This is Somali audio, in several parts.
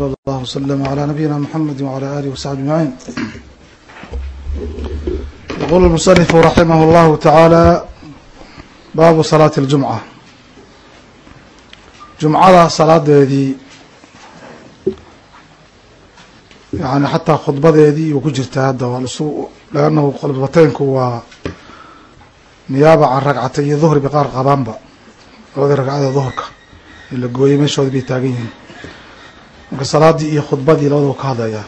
صلى الله وسلم على نبينا محمد وعلى آله وصحبه أجمعين يقول المصنف رحمه الله تعالى baabu salaati اljumca jumcada salaadeedii yani xataa khudbadeedii uu ku jirtaa hadda waa lasu leannahu khudbateynku waa niyaaba can ragcatay iyo duhri bay qaar qabaanba labadii ragcada duhurka ee la gooyey meeshoodi bay taagan yihiin marka salaadii iyo khudbadii labadaba ka hadlayaa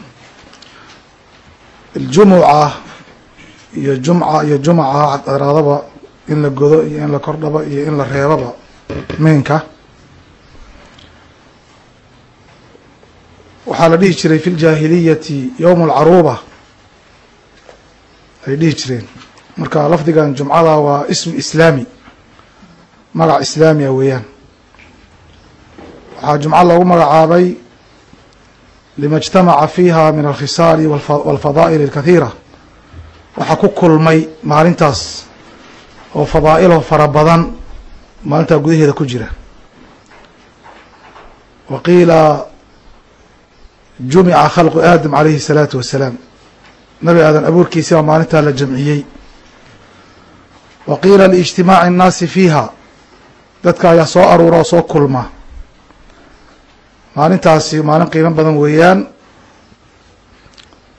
iljumuca iyo jumca iyo jumca dheeraadaba in la godo iyo in la kordhabo iyo in la reebaba meenka. Waxaa la dhihi jiray fi ljaahiliyati yowm alcaruuba ay dhihi jireen. Marka lafdigan jumcada waa ism islaami. Magac islaami a weeyaan. Waxaa jumco loogu magacaabay lima اجtamaca fiiha min alkhisaali walfadaa'il اlkathiira waxaa ku kulmay maalintaas oo fadaa'ilo fara badan maalintaa gudaheeda ku jira wa qiila jumica khalqu aadam calayhi الsalaatu wasalaam nabi aadan abuurkiisi baa maalintaa la jamciyey wa qiila liijtimaaci الnaasi fiiha dadka ayaa soo aruura oo soo kulma maalintaasi maalin qiimo badan weeyaan.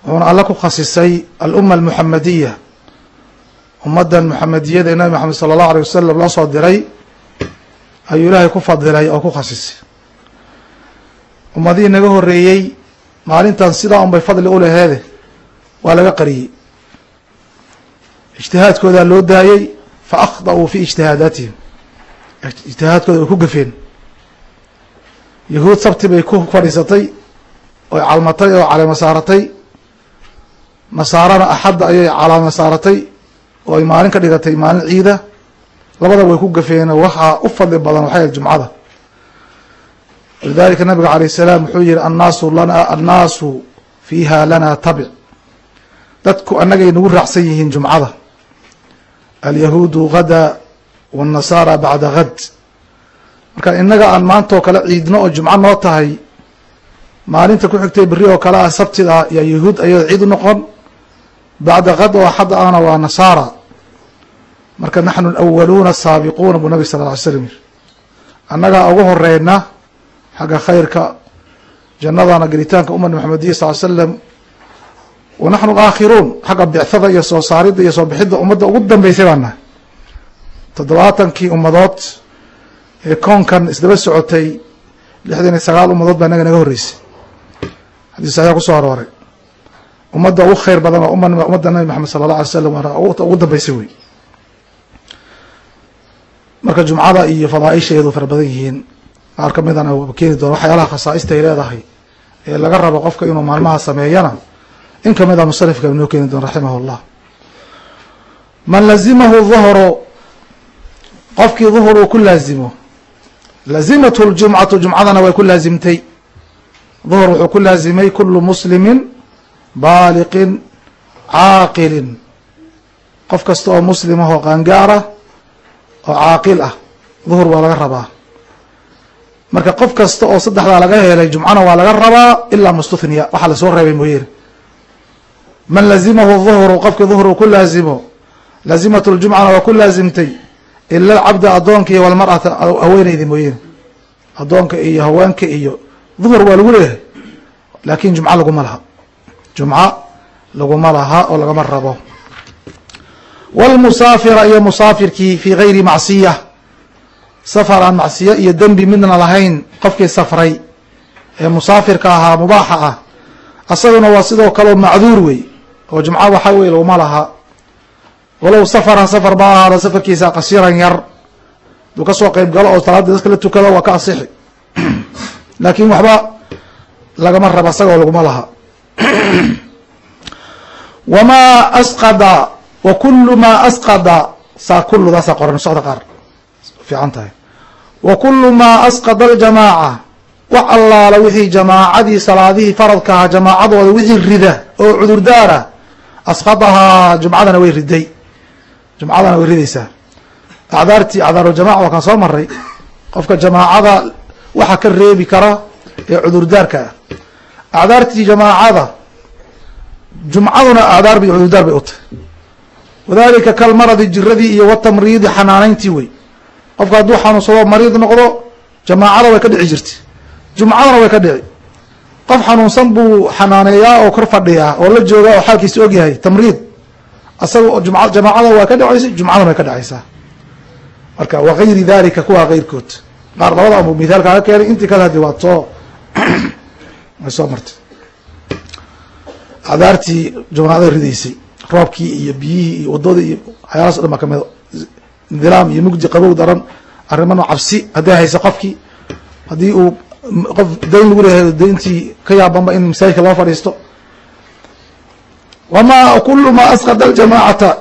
Wuxuuna alle ku khasisay alumma almuxamadiya ummaddan muxamediyada ee nabi maxamed sala allahu alay wasalam loo soo diray ayuu ilaahay ku fadilay oo ku khasisay. Ummadihii naga horreeyey maalintan sidaa un bay fadli u laheede waa laga qariyey. Ijtihaadkoodaa loo daayey fa akhda'uu fi ijtihaadaatihim. Ijtihaadkooda way ku gafeen yahuud sabti bay ku fadhiisatay oy calmatay oo caleema saaratay nasaarana axadda ayay calaama saaratay oo ay maalin ka dhigatay maalin ciida. Labadaba way ku gafeenoo waxaa u fadli badan waxay jumcada. Walidalika nabiga alayh salaam wuxuu yihi annaasu lana annaasu fiiha lana tabic. Dadku annagay nagu raacsan yihiin jumcada. Alyahuudu gada wاnnasaara bacda gad marka innaga aan maanta kale ciidno oo jumco noo tahay maalinta ku xigtay beri oo kale ah sabtida yaa yahuud ayada ciid u noqon. Bacda kad oo axadda ahna waa nasaara. Marka naxnu awaluuna saabiquuna buu nabi sal ll ly slam yiri annagaa ugu horeyna xagga khayrka jannadana gelitaanka ummadda maxamediya sal l slam wa naxnu aakhiruun xagga bicthada iyo soo saaridda iyo soo bixidda ummadda ugu dambeysay baan nahay toddobaatankii ummadood koonkan isdaba socotay lixdan iyo sagaal ummadood baa inaga naga horreysay. Xadiis saxiix ku soo arooray. Ummadda ugu khayr badan waa ummadda nabi maxamed sala allah alay slam ugu dambeysay wey. Marka jumcada iyo fadaaisheedu fara badan yihiin qaar ka midana keeni doona waxyaalaha khasaaista ay leedahay ee laga rabo qofka inuu maalmaha sameeyana. In ka mid a musanifka inoo keeni doona raximah llah man lazimahu duhru qofkii duhur uu ku laazimo lazimathu ljumcatu jumcadana way ku laazimtay duhur wuxuu ku laazimay kulu muslimin baaliqin caaqilin qof kasta oo muslim ah oo qaangaar ah oo caaqil ah duhur waa laga rabaa marka qof kasta oo saddexdaa laga helay jumcana waa laga rabaa ilaa mustuthniya waxaa la soo reebay mooyeene man lazimahu duhru qofkii duhur uu ku laazimo lazimat ljumcana waa ku laazimtay ila alcabda addoonka iyo walmar'ata haweeneyda mooyeene addoonka iyo haweenka iyo duhur waa lagu leeyahay. Laakin jumco laguma laha. Jumco laguma laha oo lagama rabo. Wlmusaafira iyo musaafirkii fi gayri macsiya. Safar aan macsiyo iyo dembi midna lahayn qofkii safray ee musaafirka ahaa mubaaxa ah. Asaguna waa sidoo kaleo macduur wey oo jumco waxaa wey laguma laha walow safaran safar ba ahaada safarkiisa qasiiran yar. Duu ka soo qeyb galo oo salaada dadka la tukado waa ka asixi laakin waxba lagama raba asagoo laguma laha. Wma asqada wa kulu ma asqada saa kuludaasaa qoran socda qaar. Fiican tahay. Wa kulu ma asqada aljamaaca wax allaala wixii jamaacadii salaadihii faradka ahaa jamaacadooda wixii rida oo cudurdaara asqadahaa jumcadana way riday jumcadana way ridaysaa acdaartii acdaaruljamaca waa kaan soo maray qofka jamaacada waxa ka reebi kara ee cudurdaarka ah. Acdaartii jamaacada jumcaduna acdaar bay cududaar bay u tahay. Wadalika kalmaradi jiradii iyo watamriidi xanaanayntii wey. Qofka hadduu xanuunsado mariid noqdo jamaacada way ka dhici jirtay. Jumcadana way ka dhici. Qof xanuunsan buu xanaaneeyaa oo kor fadhiyaa oo la joogaa oo xaalkiisa ogyahay tamriid asaga jamaacada waa ka dhacaysa jumcadana way ka dhacaysaa marka wagayri dalika kuwaa keyrkood qaar labada ambu mithaal kaaga keenay intii kale hadi waad soo way soo martay. Acdaartii jumcada ridaysay roobkii iyo biyihii iyo wadadii iyo waxyaalaas o dhan baa ka mid indilaam iyo mugdi qabow daran arrimano cabsi hadday hayso qofkii haddii uu qof dayn lagu leeyahay dayntii ka yaabanba in masaajidka loo fadhiisto wama kulu ma asqada aljamaacata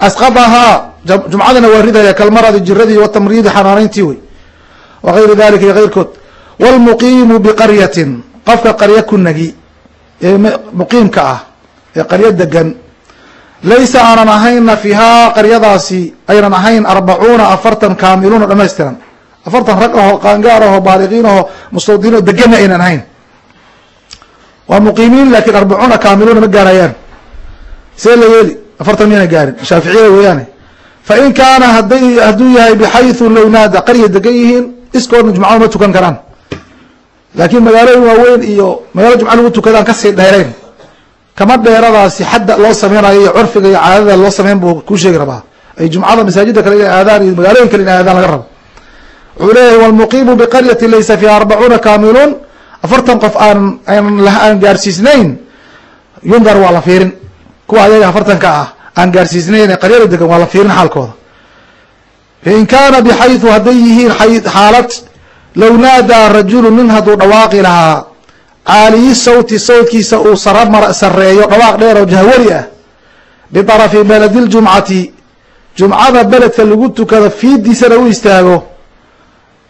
asqadahaa jumcadana waa ridaya kalmaradi jiradii watamriidi xanaanayntii wey wagayri dalika iyo keyrkood wlmuqiimu biqaryatin qofka qaryo ku nagi ee muqiimka ah ee qaryo degan laysa aanan ahayna fiihaa qaryadaasi aynan ahayn arbacuuna afartan kaamiluuna dhamaystiran afartan rag aho qaangaar aho baaliqiin aho mustawdiniin deganna aynan ahayn waa muqiimiin laakiin arbacuuna kaamiluuna ma gaarayaan. See la yeeli? Afartan miyana gaarin. Shaaficiyada weeyaane. Fain kaana haday hadduu yahay bxayثu low naada qarya degan yihiin iskoodna jumcada ma tukan karaan. Laakiin magaalooyin waaweyn iyo magaalo jumca lagu tukadaan ka sii dheerayn. Kama dheeradaasi xadda loo sameynayo iyo curfiga iyo caadada loo sameyn buu kuu sheegi rabaa. Ay jumcada masaajida kale inay aadaan iyo magaalooyin kale inay aadaan laga rabo. Wuxuu leeyahay wlmuqiimu biqaryati laysa fiiha arbacuuna kaamiluun afartan qof aan aan gaarsiisnayn yundar waa la fiirin kuwa ayaga afartanka ah aan gaarsiisnayn qaryada degan waa la fiirin xaalkooda fain kaana bxayثu hadday yihiin xaalad low naadaa rajulu nin hadduu dhawaaqi lahaa caaliyi sawti sawtkiisa uu sareeyo dhawaaq dheer oo jahwari ah biطarafi beledi اljumcati jumcada beledka lagu tukado fiidiisana u istaago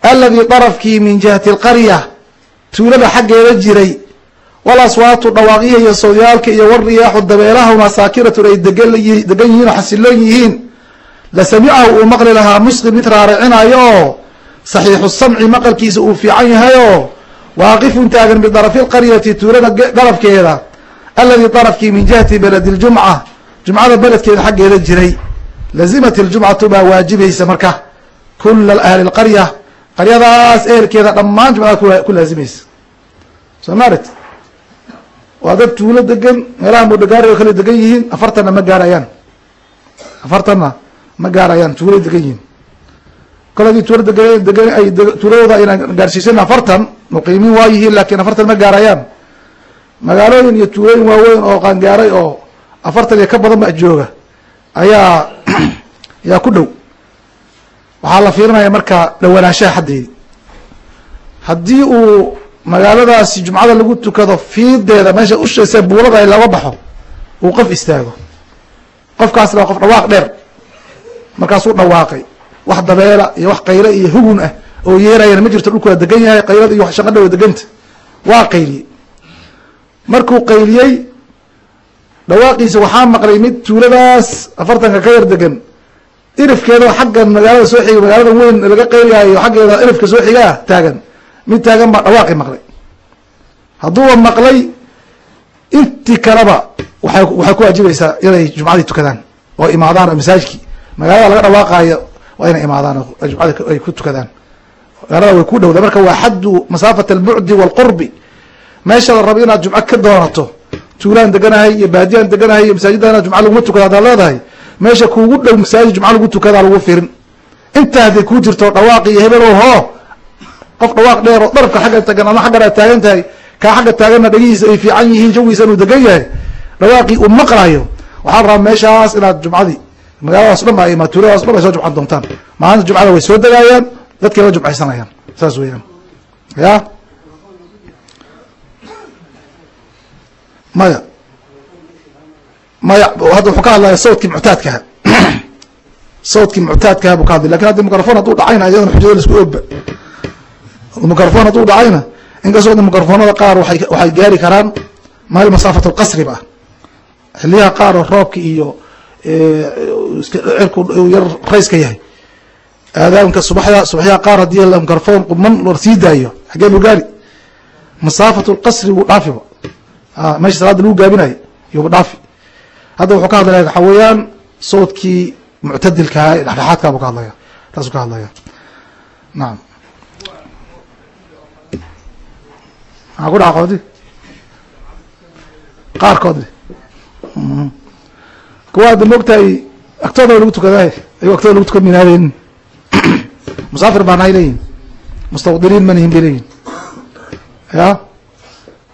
aladii darafkii min jihati اlqarya tuulada xaggeeda jiray. Walaswaatu dhawaaqyiha iyo sawdyaalka iyo wariyaaxu dabeelahuna saakiratun ay degan yihiin oo xasiloon yihiin. La samicahu uu maqli lahaa musqin mid raaricinayo. Oo saxiixu samci maqalkiisa uu fiican yahay oo waaqifun taagan bidarafi lqaryati tuulada darafkeeda. Aladii darafkii min jihati beledi ljumca jumcada beledkeeda xaggeeda jiray. Lazimat iljumcatu baa waajibaysa marka. Kula ahli lqarya qaryadaas ehelkeeda dhammaan jumcada ku laazimaysa soo maaret waa dad tuulo degan meelaha mudagaari oo kale degan yihiin afartanna ma gaarayaan. Afartanna ma gaarayaan tuulay degan yihiin. Koladii tuulo degan degan ay tuuladooda ayna gaarsiisan afartan muqiimiin waa yihiin laakiin afartan ma gaarayaan. Magaalooyin iyo tuulooyin waaweyn oo qaangaaray oo afartan iyo ka badan ba jooga ayaa ayaa ku dhow waxaa la fiirinaya marka dhawanaanshaha xaddeedi haddii uu magaaladaasi jumcada lagu tukado fiideeda meesha ushaysa buulada laga baxo uu qof istaago. Qofkaasna waa qof dhawaaq dheer. Markaasuu dhawaaqay. Wax dabeela iyo wax qayle iyo hugun ah oo yeerayana ma jirto dhulku degan yahay qaylada iyo shaqadha waa deganta waa qayliyey markuu qayliyey dhawaaqiisa waxaa maqlay mid tuuladaas afartanka ka yar degan irifkeeda xaggan magaalada soo xiga magaalada weyn laga qayliyaayo xaggeeda irifka soo xigaa taagan. Mid taagan baa dhawaaqi maqlay. Hadduuba maqlay intii kaleba waay waxay ku waajibaysaa inay jumcadii tukadaan oo imaadaan oo masaajidkii. Magaalada laga dhawaaqaayo waa inay imaadaan oo ay ku tukadaan. Magaalada way ku dhowda marka waa xaddu masaafat albucdi waalqurbi meesha la rabo inaad jumco ka doonato. Tuulaan deganahay iyo baadiyaan deganahay iyo masaajidda inaad jumca laguma tukada hadaad leedahay meesha kuugu dhow masaajid jumca lagu tukadaa lagu firin. Intaa hadday kuu jirto dhawaaqi iyo hebel ho qof dhawaaq dheer oo darafka xagga tagan ama xaggan aad taagan tahay kaa xagga taaganna dhagihiisa ay fiican yihiin jawigiisa inuu degan yahay. Dhawaaqii uu maqlayo waxaa rabaa meeshaas inaad jumcadii magaaladaas dhan ba ima tuuladaas dhan bay soo jumcan doontaan. Maalinta jumcada way soo degaayaan dadkay la jumcaysanayaan. Saas weeyaan. Ya? Maya maya hadda wuxuu ka hadlaya sawdkii muctaadkaha sawdkii muctaadkaha buu ka hadlay laakiin haddi microfon hadduu dhacayna iyadana xujada la isku ogba microfon hadduu dhacayna inkastoo da microfonada qaar waxay gaari karaan meel masaafat lqasri ba. Xiliyaha qaar oo roobka iyo cirku yar rayska yahay. Aadaanka subaxda subaxyaha qaar haddii microfon quman lor sii daayo xagee buu gaari. Masaafat lqasri wuu dhaafiba meesha salaada lagu gaabinayo yuuba dhaafi hadda wuxuu ka hadlaya waxaa weeyaan sawdkii muctadilkaha ee dhexdhexaadkaa buu ka hadlaya taasuu ka hadlaya nacam maxaa ku dhaca qoodi? Qaarkood kuwa hadda moogtahay agtooda lagu tukadaay ayuu agtooda lagu tukan musaafir baan hay leeyihiin mustawdiriin manihin bay leeyihiin ya?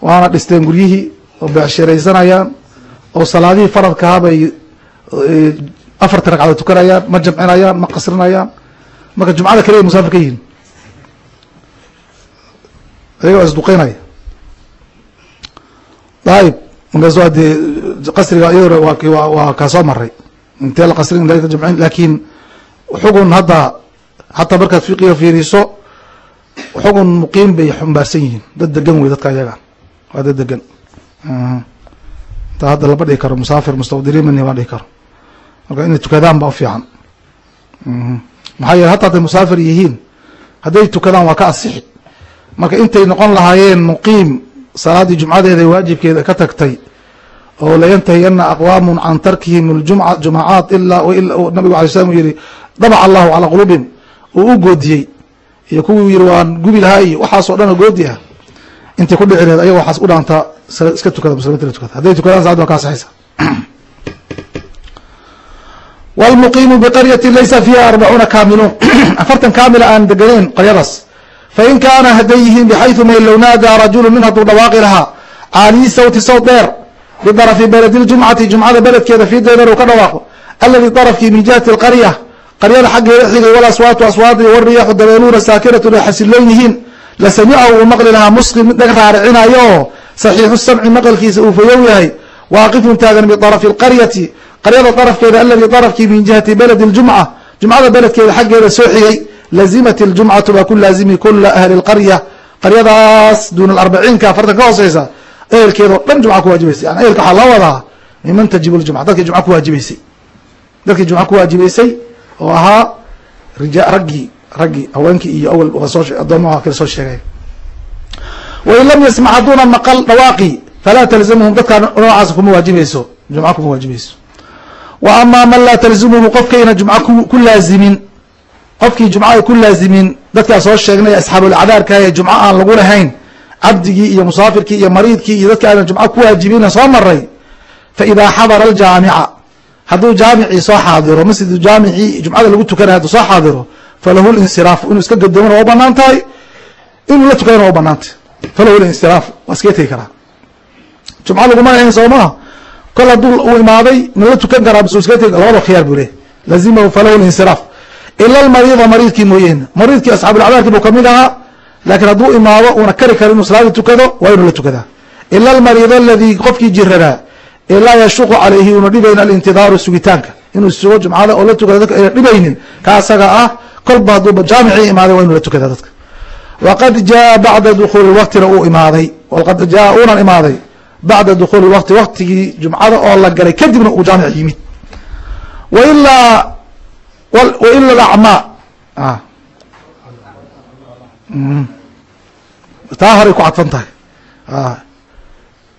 Waana dhisteen guryihii oo beecshiraysanayaan oo salaadihii faradkaha bay afarta ragcadood tukanayaan ma jamcinayaan ma qasrinayaan marka jumcada kaliya musaafir ka yihiin ayaga isduqeynaya. Ayib markaas dee qasriga iyaduna waa waa kaa soo maray intee la qasrin jamcin laakiin xugun hadda hataa markaad fiqiga fiiriso xugun muqiim bay xumbaarsan yihiin. Dad degan wey dadka ayaga. Waa dad degan ta hadda lama dhihi karo musaafir mustawdiriin mani lama dhihi karo. Marka inay tukadaan ba ufiican maxaa yeele hataa hadday musaafir yihiin hadday tukadaan waa ka asixi. Marka intay noqon lahaayeen muqiim salaaddii jumcadeeda waajibkeeda ka tagtay oo layantahiyana aqwaamun can tarkihim ljumca jumacaat ilaa nabigu alay slam yihi dabac allahu calaa quluubihim uu u goodiyey. Iyo kuwii yihi waan gubi lahaa iyo waxaasoo dhan oo goodi ah intay ku dhici lehed ayaga waxaas u dhaantaa iska tukada muslimiinta tukada. Hadday tukadaan salaad waa ka asixaysa wlmuqiimu biqaryati laysa fiiha arbacuuna kaamiluun. Afartan kaamila aan deganeyn qaryadaas. Fain kaana hadday yihiin bxayثu may low naadaa rajulu nin hadduu dhawaaqi lahaa caaliyi sawti sawt dheer bidarafi beledi ljumcati jumcada beledkeeda fiideedan uu ka dhawaaqo aladi darafkii min jihati اlqarya qaryada xaggeeda xigay walaswaatu aswaadi wariyaxu dabeeluuna saakiratun ay xasiloon yihiin lasamicahu uu maqli lahaa muslim mid dhag raaricinayo. Saxiixu samci maqalkiisa uu fayow yahay. Waaqifun taagan biarafi qaryati. Qaryada darafkeeda aladii darafkii min jihati beledi ljumca jumcada beledkeeda xaggeeda soo xigay. Lazimat iljumcatu baa ku laazimi kula ahli lqarya qaryadaas duuna arbaciinka afartan ka hooseysa. Ehelkeedao dhan jumca kuwaajibaysa yan ehelka waxaa loo wadaa miman tajibu ljumca dadkii jumca kuwaajibaysay dadkii jumca kuwaajibaysay oo ahaa raggii raggii haweenkii iyo adoomaha kale soo sheegay. Wain lam yasmac hadduuna maqal dhawaaqi falaa talzamuhum dadkaa noocaas kuma waajibayso jumca kuma waajibayso wa amaa man laa talzumuhu qofkayna jumca ku laazimin qofkii jumca ay ku laazimin dadkaa soo sheegnay asxaabulcadaarka ee jumco aan lagu lahayn cabdigii iyo musaafirkii iyo mariidkii iyo dadka aanan jumco ku waajibina soo maray fa idaa xadara aljaamica hadduu jaamicii soo xaadiro masjidu jaamicii jumcada lagu tukanaya hadduu soo xaadiro falahu linsiraafu inuu iska gadoomana waa bannaan tahay inuu la tukadana waa u banaantay falahu linsiraafu waa iskaga tegi karaa jumco laguma lahayn soo kol hadduu uu imaaday ma la tukan karaa bas iskaga tegi labada khiyaar buu leh lazimahu falahu linsiraaf ila almariida mariidkii mooyeene mariidkii asxaabulcadaarkii buu ka mid ahaa laakiin hadduu imaado uuna kari karo inuu salaadii tukado waa inuu la tukadaa ila almariid aladii qofkii jiradaa ee yashuqu calayhi una dhibayn alintidaaru sugitaanka inuu sugo jumcada oo la tukado dadka ayna dhibaynin. Ka asaga ah kolba hadduuba jaamicii imaaday waa inuu la tukadaa dadka. Waqad jaa bacda dukuuli waqtina uu imaaday. Waqad jaa uunan imaaday bacda dukuuli waqti waqtigii jumcada oo la galay kadibna uu jaamic yimid. Wailaa waila acmaa taa horay ku cadfan tahay.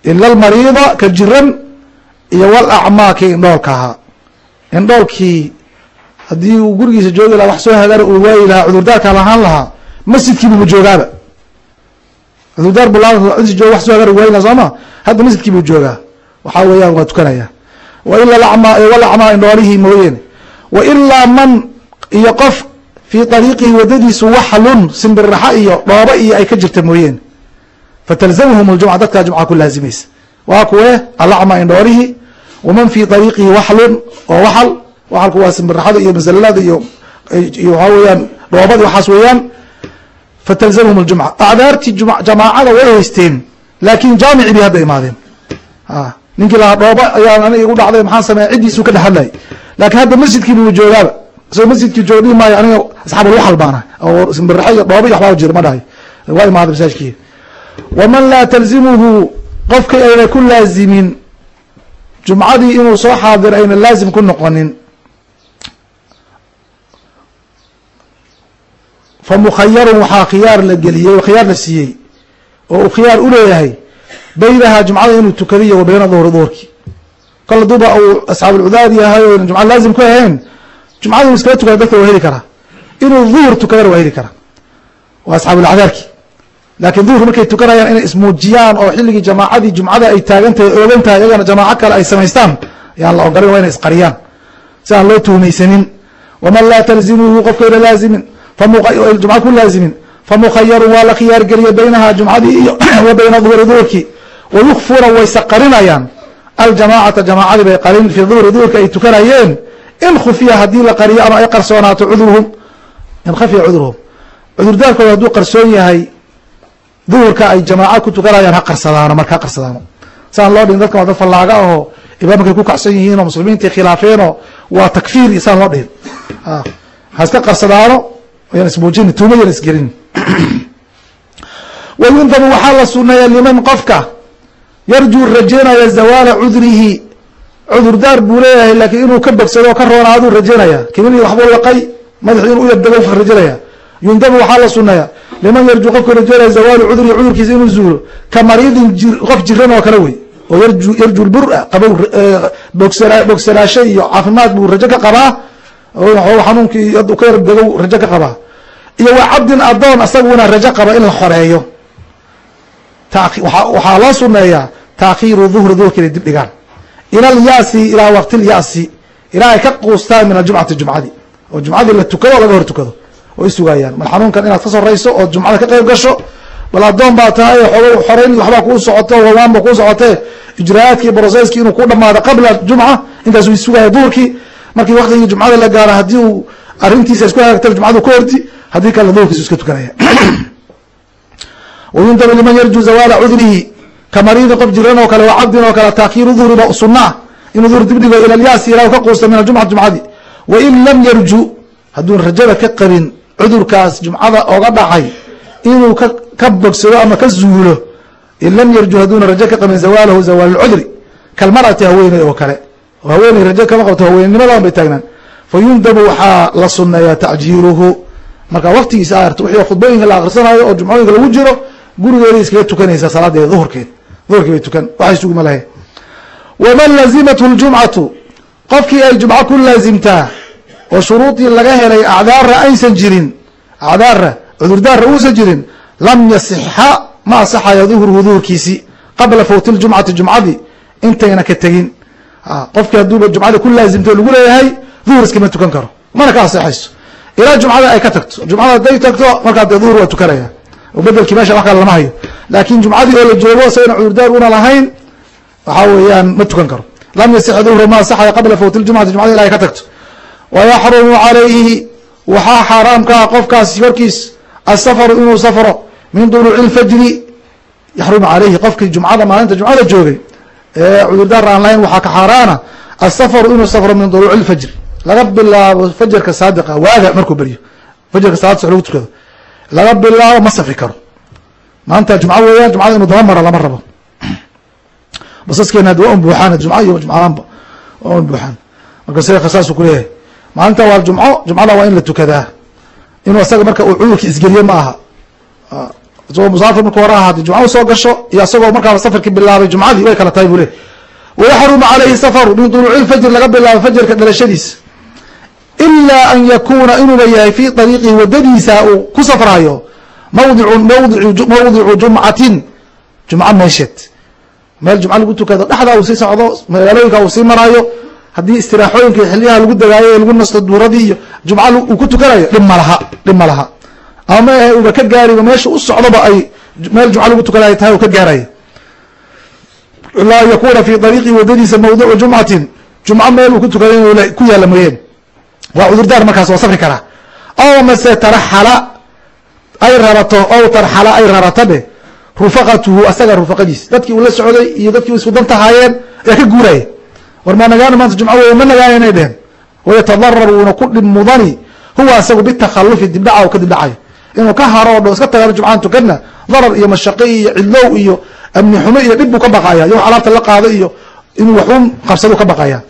Ila almariida ka iyo walacmaa kii indhoolka ahaa indhoolkii haddii uu gurigiisa joogi lahaa wax soo hagaara uu waayi lahaa cudurdaarka lahaan lahaa masjidkiibuba joogaaba. Cudurdaar bu joog wax soo hagaar waayi lahaa sooma hadda masjidkii buu joogaa. Waxaa weeyaan waa tukanaya waila acmaa walacmaa indhoolihii mooyeene wailaa man iyo qof fii ariiqihi wadadiisu waxlun simbirraxa iyo dhooba iyo ay ka jirta mooyeene fatalzamhum ljumca dadkaa jumca ku laazimaysa waa kuwe alacma indhoorihii waman fii ariiqihi waxlun oo waxal waxalku waa simbirraxada iyo masalada iyo iyo waxaa weeyaan dhoobadi waxaas weeyaan fatalzamhum ljumca acdaartii jamaacada way haysteen laakin jaamici bay hadda imaadeen ninkii lahaa dhooba ayaan aniga igu dhacday maxaan sameeya ciddiisuu ka dhexadlayay laakiin hadda masjidkii buu joogaaba isagoo masjidkii jooga dhihi maayo aniga asxaabulwaxal baana oo simbirraxa iyo dhooba iyo waxbaa jira ma dhahay waa imaaday masaajkii waman laa talzimuhu qofkii ayna ku laazimin jumcadii inuu soo xaadir ayna laazim ku noqonin. Fa mukhayarun waxaa khiyaar la geliyey khiyaar la siiyey oo uu khiyaar uleeyahay baynaha jumcada inuu tukadiyo wa bayna duhri duhurki kol haduuba uu asxaabulcudaad yahay o jumca laazim ku ahayn jumcada inu iskala tukada dadka waa heli karaa inuu duhur tukadana waa heli karaa waa asxaabulcadaarki laakiin duhur markay tukanayaan inay ismuujiyaan oo xilligii jamaacadii jumcada ay taagan tahay oogan tahay iyagana jamaaco kale ay samaystaan yaan la ogolin waa inay isqariyaan. Si aan loo tuhmaysanin waman laa talzimuhu qofkayna laazimin jumca ku laazimin famukhayaru waa la khiyaar geliya baynaha jumcadii iyo wa bayna duhri duhurki. Wayukfuuna wayse qarinayaan aljamaacata jamaacadii bay qarin fii duhri duhurka ay tukanayeen in khufiya haddii la qariyo ama ay qarsoonaato cudurhum. In khafiya cudurhum. Cudurdaarkooda hadduu qarsoon yahay duhurka ay jamaaca ku tukanayaan ha qarsadaano marka ha qarsadaano. Saan loo dhihin dadkan waa dad fallaaga ahoo imaamkay ku kacsan yihiin oo muslimiintai khilaafeenoo waa takfiir saan loo dhihin. Ha iska qarsadaano yan ismuujini tuumayan isgelin. Wayundabu waxaa la suneeya liman qofka yarjuu rajeynaya zawaala cudrihi. Cudurdaar buu leeyahay laakiin inuu ka bogsado ka roonaaduu rajeynaya kibili waxbuu laqay madaxii inuu uyabdego rajeynaya yundabu waxaa la suneeya liman yarjuu qofka rajeynaya zawaalu cudrihi cudurkiisa inuu zuulo ka mariidin qof jiran oo kale wey oo yarju lbura qabow bogsana bogsanaasho iyo caafimaad buu rajo ka qabaa xanuunkii ka yar degow rajo ka qabaa. Iyo wa cabdin adoon isaguna rajo qaba in la xoreeyo. Waxaa loo suneeyaa taakhiiru duhri duhurka inay dib dhigaan ila alyaasi ilaa waqti lyaasi ilaa ka quustaan min aljumcati jumcadi oo jumcadii la tukado o laga hor tukado oo isugayaan mal xanuunkan inaad ka sorayso oo jumcada ka qayb gasho bal adoon baa tahay xoreyn waxbaa kuu socoto wawaanba kuu socotee ijraaadkii broseskii inuu ku dhamaado qabla jumca intaasuu isugaya duhurkii markii waktigii jumcada la gaaro haddii uu arintiisa isku hagaagta jumcadu ku horti haddii kale duhurkiisu iska tukanaya. Wayundabu liman yarjuu zawaala cudrihi ka mariidin qof jiran oo kale wa cabdin oo kale taakhiiru duhri ba sunaa inuu duhur dib dhigo ila lyaasi ilaa ka quusta min aljumcati jumcadii wain lam yarju hadduun rajada ka qabin cudurkaas jumcada oga dhacay inuu ka bogsado ama ka zuulo in lam yarju hadduuna rajo ka qabin zawaalahu zawaal lcudri kalmarati haweeney oo kale. Oo haweeney rajo kama qabto haweennimadaan bay taagnaan fa yundabu waxaa la suneeyaa tacjiiluhu marka waktigiisa arto wixii khudbooyinka la akrisanayo oo jumcooyinka lagu jiro gurigeeda iskaga tukanaysa salaadeeda duhurkeed. Duhurkii bay tukan waxay suguma lahayn. Waman lazimathu ljumcatu qofkii ay jumco ku laazimtaa oo shuruudii laga helay acdaara aysan jirin acdaara cudurdaara uusan jirin lam yasixa ma asaxayo duhruhu duhurkiisi qabla fawti ljumcati jumcadii intayna ka tegin. Qofkii hadduuba jumcada ku laazimto lagu leeyahay duhur iskama tukan karo. Mana ka asexayso ilaa jumcada ay ka tagto. Jumcada hadday tagto markaa dee duhur waa tukanaya. Bedelkii meesha wax kale lama hayo. Laakin jumcadii oo la joogo isagona cudurdaar una lahayn waxaa weeyaan ma tukan karo. Lam yasix duhru ma asaxayo qabla fawti ljumcati jumcada ila ay ka tagto wayaxrumu calayhi waxaa xaaraam ka ah qofkaas korkiis asafaru inuu safro min duluuci lfajri yaxrumu calayhi qofkii jumcada maalinta jumcada joogay ee cudurdaar aan lahayn waxaa ka xaaraana asafaru inuu safro min duluuci lfajri laga bilaabo fajarka saadiqa waaga markuu beryo fajarka salaad sox lagu tukado laga bilaabo ma safri karo maanta jumco weeyaan jumcada inuu daba maro lama rabo basaskeena waa un buuxaan jumco iyo jumcadaanba waa un buuxaan marka sheekha saasuu kuleeyahay maalinta waa jumco jumcada waa in la tukadaa. Inuu asaga marka uu cudurki isgeliye ma aha. Isagoo musaafir marku hore ahaatay jumca u soo gasho iyo isagoo markaaba safarkii bilaabay jumcadii way kala tahay buu wayaxrumu calayhi safaru min duluuci lfajri laga bilaabo fajarka dhalashadiisa. Ilaa an yakuuna inuuba yahay fii ariiqihi wadadiisa uu ku safrayo mawdicu mawdicu jumcatin jumco meesheed. Meel jumco lagu tukado dhexdaa uu sii socdo magaalooyinka uu sii maraayo haddii istiraaxooyinka xiliyaha lagu dagaayo lagu nasto duuradii iyo jumca uu ku tukanayo dhib malaha dhib ma laha. Ama uba ka gaariba meesha u socdoba ay meel jumco lagu tukanayo tahay u ka gaaraya ilaa an yakuna fi ariiqi wadadiisa mawdicu jumcatin. Jumco meel uu ku tukaday inuu ku yaalla mooyeen. Waa cudurdaar markaas waa safri karaa ow mase taraxala ay rarato ow tarxala ay raratabe rufaqatuhu asaga rufaqadiis. Dadkii uu la socday iyo dadkii isku dantahaayeen ayaa ka guuraya war ma nagaano maanta jumco wey ma nagaano inay dheheen. Wayatadararu wuuna ku dhib mudani. Huwa asagu bitakhalufi dibdhaca u ka dibdhacayo inuu ka haro o dho iska tagano jumcaan tukanna darar iyo mashaqi iyo cidlow iyo amni xumo iyo dhib buu ka baqaya wax alaabta la qaado iyo inuu waxun qabsadu ka baqaya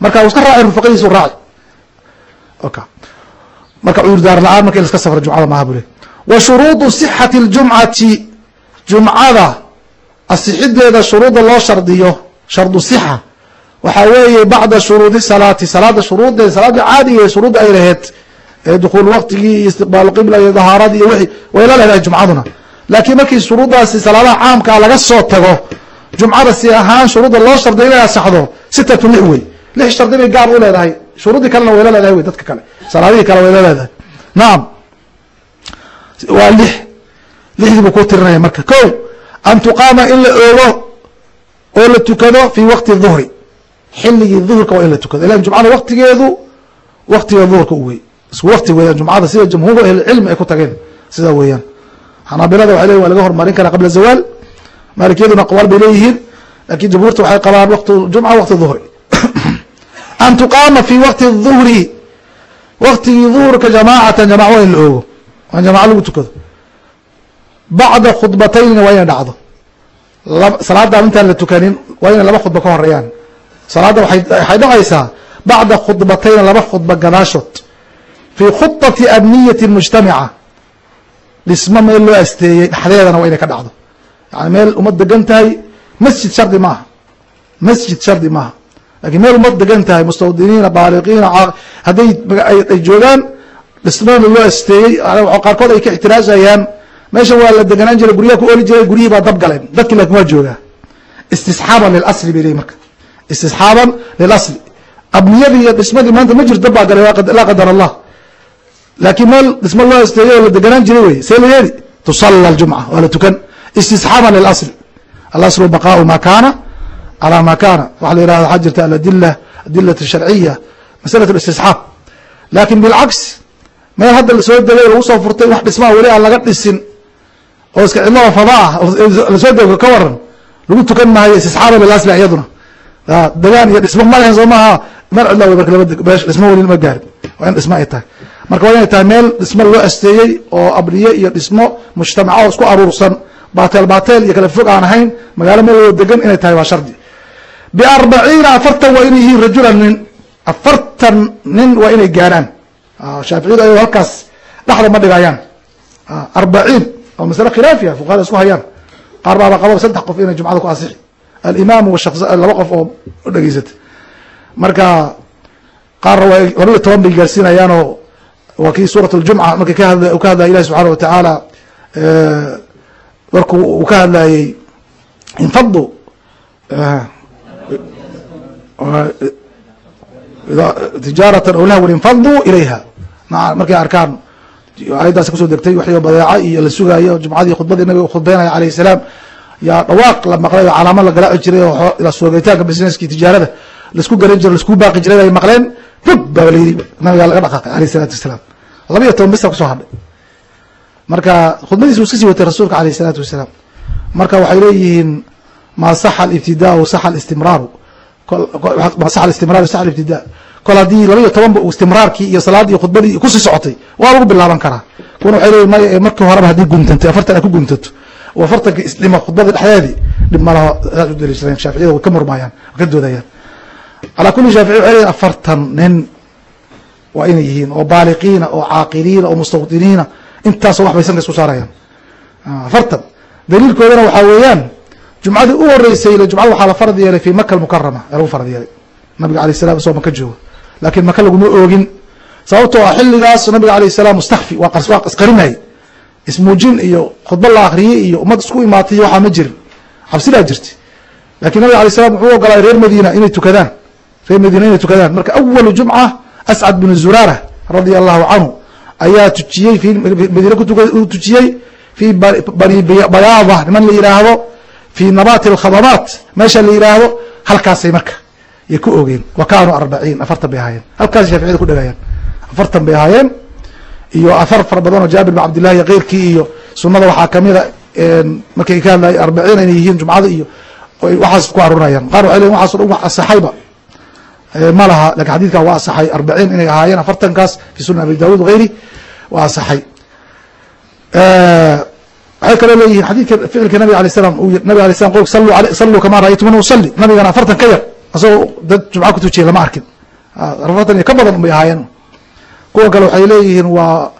marka uu iska raacay rufaqadiisu raaci. Marka cudurdaar la'aan marka in laska safro jumcada maaha bule. Wa shuruudu sixati اljumcati jumcada asixideeda shuruudda loo shardiyo shardu sixa waxaa weeye bacda shuruudi salaati salaada shuruuddeeda salaada caadiga shuruudda ay laheyd dukuul waqtigii iyo istiqbaal qibla iyo dahaaradii iyo wixii way la leedahay jumcaduna. Laakiin markii shuruuddaasi salaadaha caamkaa laga soo tago jumcada si ahaan shuruudda loo shardiyo inay asaxdo sitatu lix wey lix shardi bay gaar u leedahay. Shuruuddii kalena way la leedahay wey dadka kale. Salaadihii kale way la leedahay. Nacam waa lix. Lixdii buu ku tirinaya marka. Ko an tuqaama in la oogo oo la tukado fi waqti duhri xilligii duhurka waa in la tukado. Ilan jumcada waktigeedu waktiga duhurka u wey isku wakti weeyaan jumcada sida jamhuur ahlicilmi ay ku tageen sidaa weeyaan. Xanaabilada waxay leeyihiin waa laga hormarin karaa qabla zawaal maalikiyaduna qawaal bay leeyihiin laakiin jamhuurta waxay qabaan waqt jumca waqti duhri an tuqaama fi waqti duhri waktigii duhurka jamaacatan jamac waa in la oogo. Waa jamaca lagu tukado. Bacda khudbataynina waa inay dhacdo. Salaada intaan la tukanin waa inay laba khudba ka horeeyaan salaadda waxay dhacaysaa bacda khudbatayni laba khudba gadaashood. Fii khudati abniyati mujtamica. Dhismo meel loo asteeyey dhexdeedana waa inay ka dhacdo. Yani meel umad degan tahay masjid shardi maaha. Masjid shardi maaha. Lakin meel umad degan tahay mustawdiniina baaliqiina hadday ay joogaan dhismona loo asteeyey qaarkood ay ka ixtiraazayaan meeshan waa la deganaan jiray guryaha ku ooli jiray guryihii baa dab galeen. Dadki laakin waa joogaa. Istisxaaban lilasli bay leeyihiin marka istisxaaban lilasli. Abniyadii iyo dhismadii maanta ma jirto baa galay laa qadar allah. Laakiin meel dhismo loo asteeyey oo la deganaan jiray wey see la yeeli? Tusalla aljumca waa la tukan. Istisxaaban lilasli. Alaslu baqaau ma kaana calaa ma kaana. Waxa la yihahda waxaa jirta aladila adilat sharciya masalat istisxaab laakiin bilcaks meel hadda la soo degay lagu soo furtay wax dhismaha weli aan laga dhisin oo iska cidloo fada ah la soo dego ka waran lagu tukan maayo istisxaaba lilasli iyaduna degaan iyo dhismo ma lehen soo maaha. Meel cidla wey marka dhismo weli ma gaarin waa in dhismo ay tahay. Marka waa inay tahay meel dhismo loo asteeyey oo abriye iyo dhismo mujtamaca oo isku aruursan. Baateel baateel iyo kala fog aan ahayn magaalo meel wada degan inay tahay waa shardi. Biarbaciina afartan waa inay yihiin rajulan nin. Afartan nin waa inay gaaraan. Shaaficiyadu ay halkaas dhexda ma dhigayaan arbaciin oo masale khilaafiya fuqahada isku hayaan. Qaar baaba qaba saddex qof inay jumcada ku asixi alimaam laba qof oo dhegeysata marka qaarna waa laba iyo toban bay gaarsiinayaanoo waa kii suurat ljumca markii ka hadlaya ilahi subxaana watacaala marku uu ka hadlayey infadu tijaaratan o lahwin infaduu ilayha. Markay arkaan ayaddaasi ku soo degtay waxyo badeeca iyo la sugaayo jumcadii khudbadii nabiga khudbeynaya alayh salaam yaa dhawaaq la maqlay oo calaamo la garaaci jiray oo soogitaanka businesskii tijaarada la isku garan jiro la isku baaqi jiray ay maqleen fog baa la yidhi nabigaa laga dhaqaaqay alayh salatu wasalaam. Laba iyo toban bisa ku soo hadhay. Marka khudbadiis uu iska sii watay rasuulka alayh salaatu wasalaam. Marka waxay leeyihiin ma saxa alibtidaau saxa alistimraaru? Ma saxa alistimraaru saxa alibtidaa kol haddii laba iyo tobanba istimraarkii iyo salaadii khudbadii ku sii socotay waa lagu bilaaban karaa. Kuwana waxay leeyihiin maya markii horeba haddii guntantay afartan ay ku guntato oo afartanka isdhimo khudbadii dhexdeedii dhib saas u daliishadeen shaaficiyada way ka murmaayaan ka doodayaan. Calaa kulli shaafici waxay leeyihiin afartan nin waa inay yihiin oo baaliqiina oo caaqiliina oo mustawdiniina intaasoo wax sanka isku saarayaan. Afartan. Daliilkoodana waxaa weeyaan jumcadii u horeysay jumcada waxaa la farad yeelay fi maka almukarama ee lagu farad yeelay. Nabiga alayh salam isoo maka joogo. Laakiin maka laguma oogin. Sababtoo ah xilligaas nabiga alayh salaam mustakfi waa isqarinay ismuujin iyo khudba la akriyey iyo ummad isku imaatay waxaa ma jirin. Cabsidaa jirta laakiin nabiga alay salam wuxuu ogolaaday reer madiina inay tukadaan. Reer madiina inay tukadaan. Marka awalu jumca ascad binu zurara radia allahu canhu ayaa tujiyey madiina u tujiyey fi niman la yihaahdo fi nabati alkhadamaat meesha la yihaahdo halkaasay marka. Yay ku ogeen wa kaanuu arbaciin afartan bay ahaayeen. Halkaasay shaaficiyada ku dhegayaan afartan bay ahaayeen iyo athar fara badan oo jaabir bin cabdillahi iyo keyrkii iyo sunada waxaa kamida markay ka hadlay arbaciin inay yihiin jumcada iyo waxaas ku arurinayaan qaar waxay leyin waxaso dhan wax asaxayba ma laha laakiin xadidkan waa asaxay. Arbaciin inay ahaayeen afartankaas fi sunan abi daawud wagayri waa asaxay. Waxay kaloo leeyihiin xadidka ficilka nabig alay slam nabig alay slam qolk saluu kama raaytumuni usali nabigana afartan ka yar asagoo dad jumca ku tujiyay lama arkin. Afartan iyo ka badan bay ahaayeen kuwa kale waxay leeyihiin waa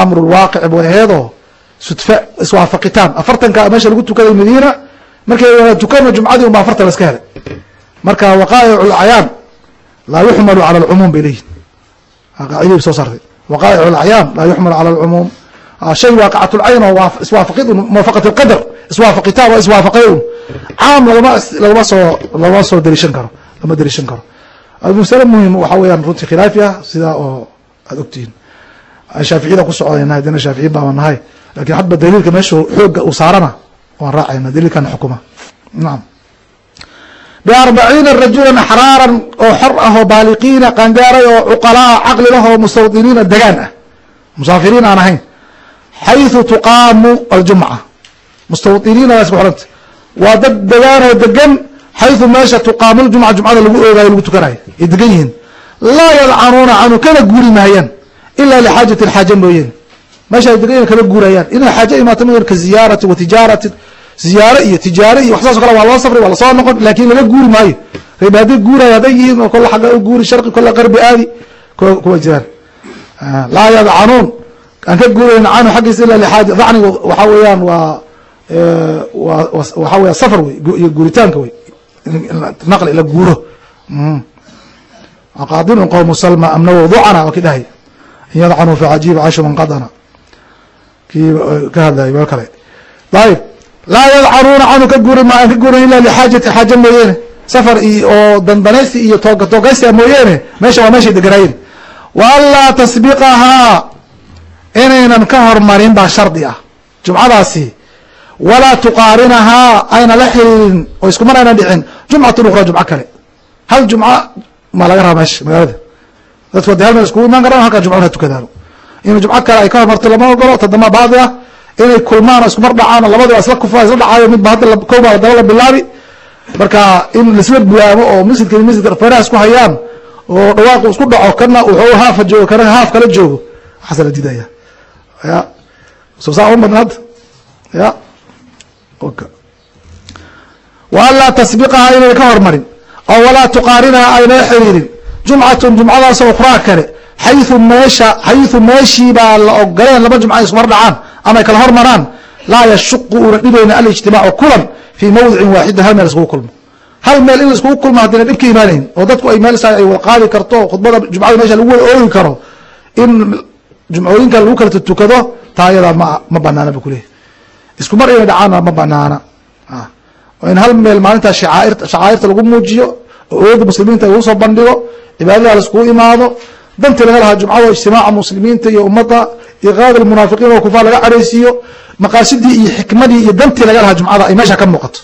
amrulwaaqic bay aheedoo sudfa iswaafaqitaan afartanka meesha lagu tukaday madiina markay wada tukana jumcadii unba afartan laska helay. Marka waqaa'ic lacyaan laa yuxmalu cala alcumuum bay leeyihiin qaacidii soo saartay waqaa'ic lacyaan laa yuxmalu cala alcumuum shay waaqicatulcayn oo iswaafaqid muwaafaqat lqadar iswaafaqitaan waa iswaafaqay un caam lagama lagama soo lagama soo deliishan karo lama deliishan karo. Masale muhiim waxa weeyaan runtii khilaafi ah sidaa oo aada ogtihiin. Shaaficiyada ku socdayna haddina shaaficiyin baaba nahay. Lakin hadba daliilka meesha xooga uu saarana waan raacayna daliilkana xukuma. Nacam biarbaciina rajulan axraaran oo xor ah oo baaliqiina qangaaray oo cuqalaa caqli lah oo mustawdiniina degaan ah. Musaafiriin aan ahayn. Xayثu tuqaamu aljumca. Mustawdiniina waa waa dad degaan oo degan xayثu meesha tuqaamu ljumca jumcada lagu oogaayo lagu tukanayo. Ay degan yihiin laa yadcanuuna canhu kana guuri maayaan ila lxaajati xaaja mooyeen. Meesha yihiin kama guurayaan. Inay xaaja imaato mooyeen ka ziyaarati wa tijaarati ziyaaro iyo tijaare iyo wax saas o kale waa loo safri waa la soo noqon laakiin laga guuri maayo. Reeb hadday guurayo hadday yihiin oo kolla xagga guuri sharqi kolla qarbi aadi kuwa jiraan laa yadcanuun aan ka guurayn canhu xaggiisa ila lxaaja dacnigu waxa weeyaan waa waa waxa weya safar wey iyo guuritaanka wey. Naqli la guuro qaadinun qowmu salma amnawo ducana oo ki dhahay in yadcanuu fi cajiibi cashu man qadana. Kii ka hadlayay meel kale. Ayib laa yadcanuuna canhu ka guuri ma aan ka guuran ila lixaajati xaaja mooyeene. Safar iyo oo dandanaysi iyo tooga toogaysia mooyeene meesha waa meeshay deganaayeen wa anlaa tasbiqahaa inaynan ka hormarin baa shardi ah. Jumcadaasi walaa tuqaarinahaa ayna la xiriirin oo iskumar ayna dhicin. Jumcatun ukhra jumco kale. Hal jumca ma laga raba meesha magaalada dadku haddi hal meel iskugu imaan karaan halkaa jumcuna tukadaano inuu jumco kale ay ka hormarto lama ogolo toddoba baadi ah. Inay kulmaan iskumar dhacaan labadi isla kufa isla dhacaayo midba hadda kooba daba la bilaabi marka in laisla bulaamo oo masjidka masjidka faraha isku hayaan oo dhawaaqu isku dhaco kana wuxuu haafa joogo kana haaf kala joogo. Waxaasa la diidaya ya soo saa uma badna hadda ya wa anlaa tasbiqaha inay ka hormarin oo walaa tuqaarinaha ayna xiriirin jumcatun jumcadaasoo ukhraa kale. Xayu meesha xayu meeshii baa la ogoleen laba jumca iskumar dhacaan ama ay kala hormaraan. Laa yashuqu una dhibayna alijtimaacu kulan fii mawdicin waaxidin hal meel iskugu kulmo. Hal meel in laiskugu kulmo haddina dhib ka imaanayn oo dadku ay meel ay wada karto khudbada jumcada meesha lagu wada oogi karo in jumcooyinka lagu kala tukado taa ayadaa ma ma banaana bu kuleeyahy isku mar inay dhacaanna ma banaana in hal meel maalintaa shacaair shacaa'irta lagu muujiyo oo ooda muslimiinta lagu soo bandhigo cibaadada laiskugu imaado dantii laga lahaa jumcada ijtimaaca muslimiinta iyo ummadda iqaad almunaafiqiin oo kufaa laga caraysiiyo maqaasidii iyo xikmadii iyo dantii laga lahaa jumcada ay meesha ka muuqato.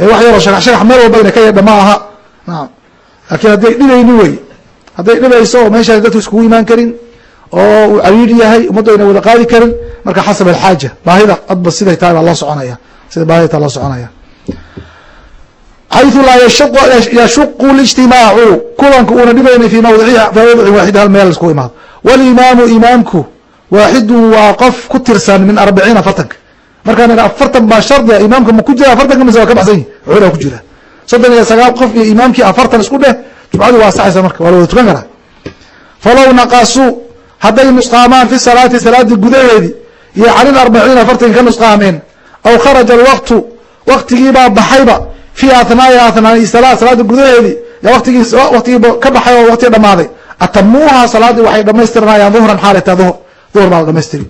Ee wax yaroo shagax shagax meel walba ina ka yeedha ma aha. Naam. Laakiin hadday dhibayni wey. Hadday dhibayso oo meeshaan dadku iskugu imaan karin oo uu cariiri yahay ummaddu ayna wada qaadi karin marka xasab alxaaja baahida adba siday tahay baa loo soconaya. Sida baahida taa loo soconaya xayثu laa yashuqu اlijtimaacu kulanku una dhibayna fi mawdicin waaxid hal meel isku imaado walimaamu imaamku waaxidu waa qof ku tirsan min arbiciina afartanka markaan ina afartan baa shardia imaamka ma ku jira afartanka mise waa ka baxsan yihi wuxuuna ku jira soddon iyo sagaal qof iyo imaamkii afartan isku dheh jumcadu waa asaxaysa marka waa la wada tukan karaa falow naqasuu hadday nusqaamaan fi salaati salaadii gudaheedii iyo can ilarbaciin afartanki ka nusqaameen aw kharaja alwaqtu waktigiibaa baxayba fi athnaai athnaai salaa salaada gudaheedii ya watigii waktigii ka baxay oo waktii dhamaaday atamuuha salaadii waxay dhamaystirnayaan duhran xaalata duhr duhr baa la dhamaystiri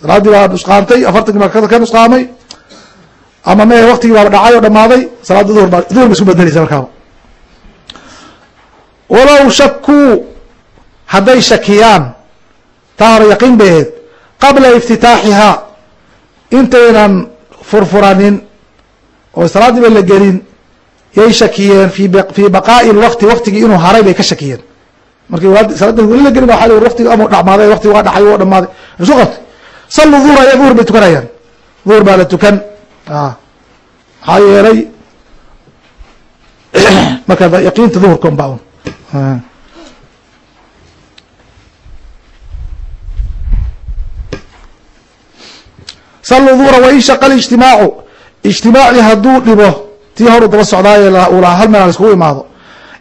salaadii baa nusqaamtay afartankii baa ka nusqaamay ama me waktigii baaba dhacay oo dhamaaday salaada duhr baa duhr ba isku bedeleysa markaaba walow shakuu hadday shakiyaan taa hore yaqiin bay ahayd qabla iftitaaxihaa intaynan furfuranin oo salaadiiba la gelin yay shakiyeen fii baqaa'i lwakti waktigii inuu haray bay ka shakiyeen. Markii salaada weli la gelin waa waktiga ama dhamaaday waktiga waa dhacay waa dhamaaday isu qabtay sallu duhra iyo duhur bay tukanayaan. Duhur baa la tukan. Maxaa yeelay marka yaqiinta duhurkan ba un. Sallu duhra wain shaqa lijtimaacu ijtimaaci hadduu dhibo tii horu daba socdaaye uu lahaa hal meel iskugu imaado.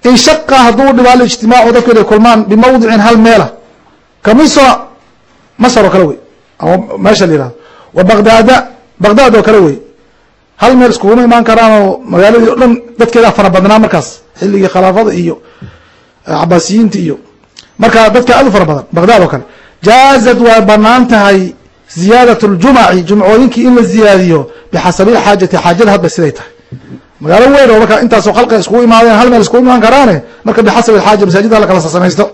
In shaqa hadduu dhibo alijtimaacu dadku inay kulmaan bimawdicin hal meela. Ka misra masar oo kale wey. Ama meesha la yihahdo wa bagdaada bagdaad oo kale wey. Hal meel iskuguma imaan karaan oo magaaladii o dhan dadkeedaa fara badnaa markaas. Xilligii khilaafada iyo cabaasiyiinta iyo. Marka dadka aad u fara badan bagdaad oo kale. Jaazad waa bannaan tahay ziyaadat ljumaci jumcooyinkii in la ziyaadiyo bixasabi lxaajati xaajada hadba siday tahay magaalo weyn oo marka intaasoo khalqiga iskugu imaadeen hal meel iskugu imaan karaane marka bixasabi alxaaja masaajida la kala samaysto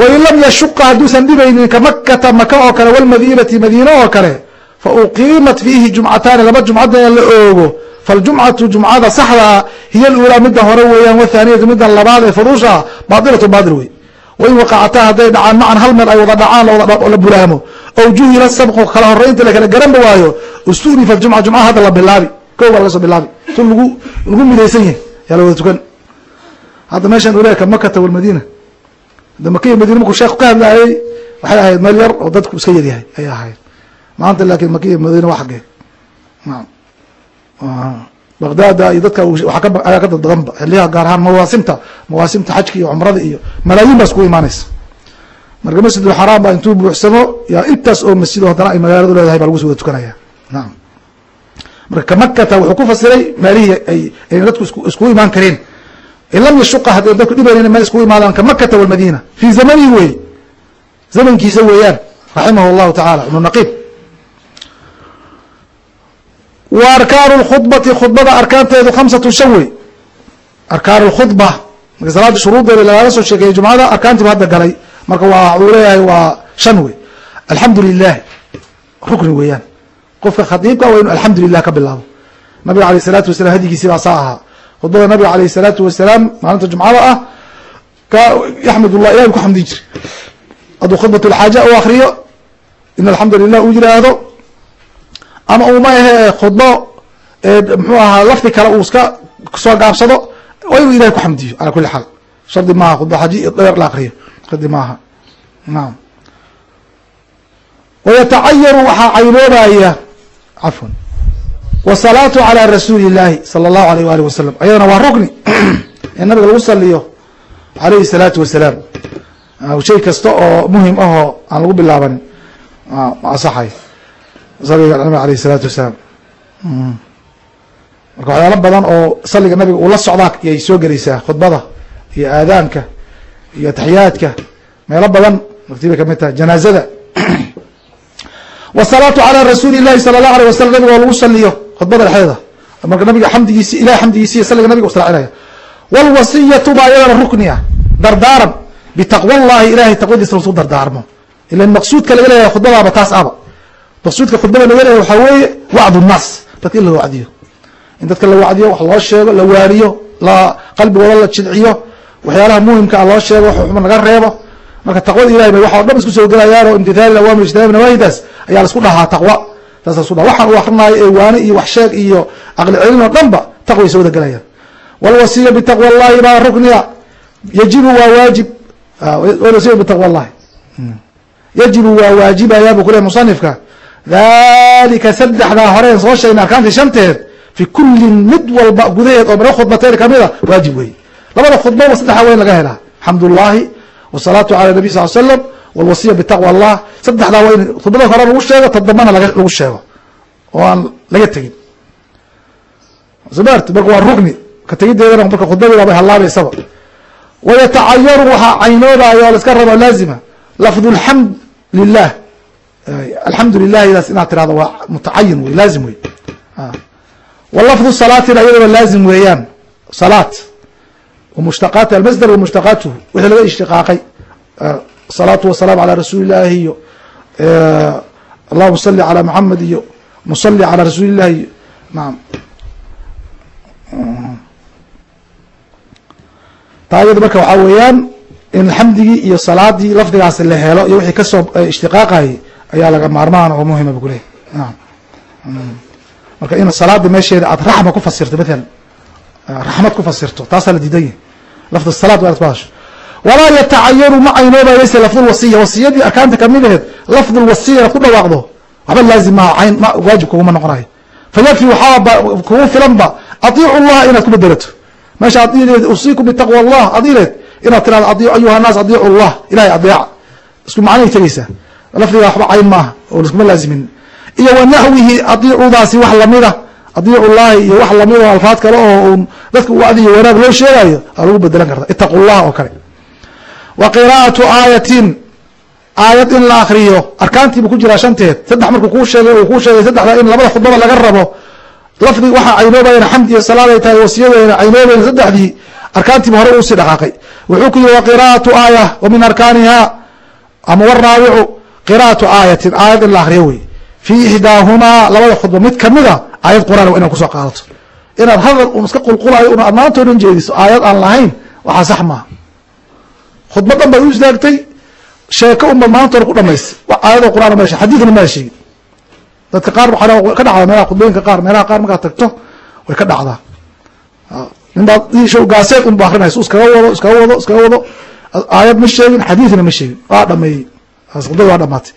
wain lam yashuqa hadduusan dhibaynin ka makata maka oo kale walmadiinati madiine oo kale fa uqiimat fiihi jumcataani laba jumcadana la oogo faljumcatu jumcada saxdaa hiya aluulaa midda hore weeyaan wathaaniyatu midda labaad ee furuusha baatilatu baatil wey wain waqacataa hadday dhacaan macan hal meel ay wada dhacaan la bulaamo ow juhila sabqu kala horeynta lakala garanba waayo ustunifa jumca jumcaha hadda la bilaabi ko baa laga soo bilaabi tu lagu lagu midaysan yahay yaa la wada tukan hadda meeshan uu leeyahy ka makata walmadiina hadda maka iyo madiina markuu sheekhu ka hadlaayey waxay ahayd meel yar oo dadku iska yaryahay ayay ahayd maanta laakiin maka iyo madiina waa naam bagdaada iyo dadka ayaa ka dad badanba xiliyaha gaar ahaan mawaasimta mawaasimta xajka iyo cumrada iyo malaayiin baa iskugu imaanaysa. Marka masjidulxaraam baa intuu buuxsamo yaa intaas oo masjid haddana ay magaaladu leedahay baa lagu soo wada tukanaya. Naam. Marka kamakata wuxuu ku fasiray meelihii ay ayna dadku iskugu imaan kareen. In lam yashuqa hadday dadku dhibaynin meel iskugu imaadaan kamakata walmadiina fii zamanihi wey zamankiisa weeyaan raximah llahu tacaala ibnu naqiib wa arkaanu lkhudbati khudbada arkaanteedu khamsatu shan wey arkaan lkhudba marka salaada shuruudeeda lagaga soo sheekeeyey jumcada arkaantiiba hadda galay. Marka waa uu leeyahay waa shan wey alxamdu lilah rukni weeyaan. Qofka khadiibka waa inu alxamdu lilah ka bilaabo. Nabiga alayh isalaatu wasalam hadigiisi baa saa ahaa. Khudbada nabiga alayh isalaatu wasalaam maalinta jumcada ah ka yaxmad llah ilahi ku xamdin jiri hadduu khudbat lxaaja u akriyo in alxamdu lilah uu yiraahdo ama uma ahe khudbo mxuu ahaa lafdi kale uu iska soo gaabsado waa inuu ilahay kuxamdiyo calaa kuli xaal. Shardi maaha khudbo xaji dheer la akriyo shardi maaha. Naam. Wayatacayaru waxaa caynoobaya cafwan wasalaatu calaa rasuuli illaahi sala allahu alayh waali wasalam ayadana waa rukni in nabiga lagu saliyo alayhi salaatu wasalaam shay kasta oo muhiim ahoo aan lagu bilaabanin. Ma saliga nabiga aleyh isalaatu wasalaam. Hmm. Marka waxyaalo badan oo saliga nabiga uu la socdaa yay soo gelaysaa khudbada iyo aadaanka iyo taxiyaadka meelo badan naftii bay ka mid tahay janaazada. Wasalaatu calaa rasuuli illahi sala allahu alay wasalam nabiga oo lagu saliyo khudbada dhexdeeda. Marka nabiga xamdigiisi ilah xamdigiisi iyo saliga nabiga israacinaya wlwasiyatu baa iyadana rukni dardaaran. Bitaqwa llahi ilahay taqwadiisa lasu dardaarmo. Ilan maqsuudka laga leeyahay khudbadaaba taas aba maqsuudka khudbada laga leeyahay waxaa weeye wacdu الnaas dadka in la wacdiyo. In dadka la wacdiyo wax loo sheego la waaniyo la qalbigooda la jidciyo waxyaalaha muhimka a loo sheego xuma laga reebo. Marka taqwada ilahay bay waxa o dhan isku soo gelayaan oo imtithaali awamir ijtinaab nawaahidaas ayaa la isku dhahaa taqwa. Saas dhaha waxaan uu akrinaayo ee waane iyo wax sheeg iyo aqli celin oo dhan ba taqway soo wada gelayaan. Walwasiya bitaqwa llahi baa rukniya. Yajibu waa waajib. Walwasiya bitaqwa llahi yajibu waa waajibaya buu kuley musanifka dalika saddexdaa horeen soo sheegnay arkaantii shanteed fi kullin mid walba gudaheed oo mina khudbateyn kamida waajib wey labada khudbaba saddexa weyn laga helaa. Xamdullahi wsalaatu cala nabi sal slam walwasiya bitaqwa allah. Saddexdaa waa khudbada hore lagu sheego ta dambana lagu sheego. Oo aan laga tegin. Smart marka waa rukni. Ka tegideedana marka khudbadiiba bay wayatacayaru waxaa caynoobaayo oo laiska rabo laazima. Lafdu lxamd lilah Eh, alxamdu lilahidaas inaad tirahdo waa mutacayin wey laazim wey ah. walafdu salaatina iyadaba laazim weeyaan. Salaat. Wamushtaqaat almasdar wamushtaqaatuhu wixii laga ishtiqaaqay eh, salaatu wasalaamu calaa rasuuli illaahi iyo eh, allahuma sali calaa muxamed iyo musali calaa rasuuli illahi iyo naam mm-hmm. taa iyadu marka waxaa weeyaan in xamdigii iyo salaadii lafdigaasi la helo iyo wixii ka soo ishtiqaaqayay ayaa laga maarmaan oo muhima bu kuley naam. Marka in salaada meesheeda aad raxma ku fasirto mثala raxmad ku fasirto taasaa la diidan yahy lafd salaad waa hadasho. Walaa yatacayaru ma caynoobayse lafdulwasiya wasiyadii arkaanta ka mid aheed lafdulwasiya ku dhawaaqdo waxba laazim maha cayn ma waajib kuguma noqonayo fayakfi waxaa kugu filanba adiicu llaha inaad ku bedelato. Meesha ad ileed usiikum bitaqwa allah ad ileed inaad tirahdo ayuha naas adiicu llah ilahay adeeca. Isku macnay tegeysaa lafdiga waxba cayn maaha oo laskuma laazimin iyo wanaxwihi adiicudaasi wax lamida adiicu llahi iyo wax la mid oo alfaad kale oo un dadka wacdi iyo wanaag loo sheegayo aa lagu bedelan karta. Itaqu llah oo kale. Wa qiraa'atu aayatin aayad in la akriyo arkaantiibu ku jiraa shanteed. Saddex markuu kuu sheegay uu kuu sheegay saddexda in labada khudbada laga rabo. Lafdi waxaa caynoobayana xamd iyo salaad ay tahay wasiyadeena caynoobayna saddexdii. Arkaantiiba hore uusii dhaqaaqay. Wuxuu ku yihi wa qiraa'atu aaya wa min arkaaniha ama waraabicu qiraa'atu aayatin aayad in la akriyo wey fii ixdaahumaa labada khudba mid kamida aayad quraan waa inaad ku soo qaadato. Inaad hadal un iska qulqulayo un aad maanta o dhan jeediso aayad aan lahayn waxaa sax maaha. Khudba dhan baad u istaagtay sheeko unba maanta hore ku dhamaystay aayado quraan ma xadiidna maa sheegin. Dadka qaar waxaa ka dhacdaa meelaha khudbooyinka qaar meelaha qaar markaad tagto way ka dhacdaa. Nin baad show gaaseed unba akrinaysa iskaga wado iskaga wado iskaga wado. Aayad ma sheegin xadiidna ma sheegin waa dhameeyey khudbada waa dhamaatay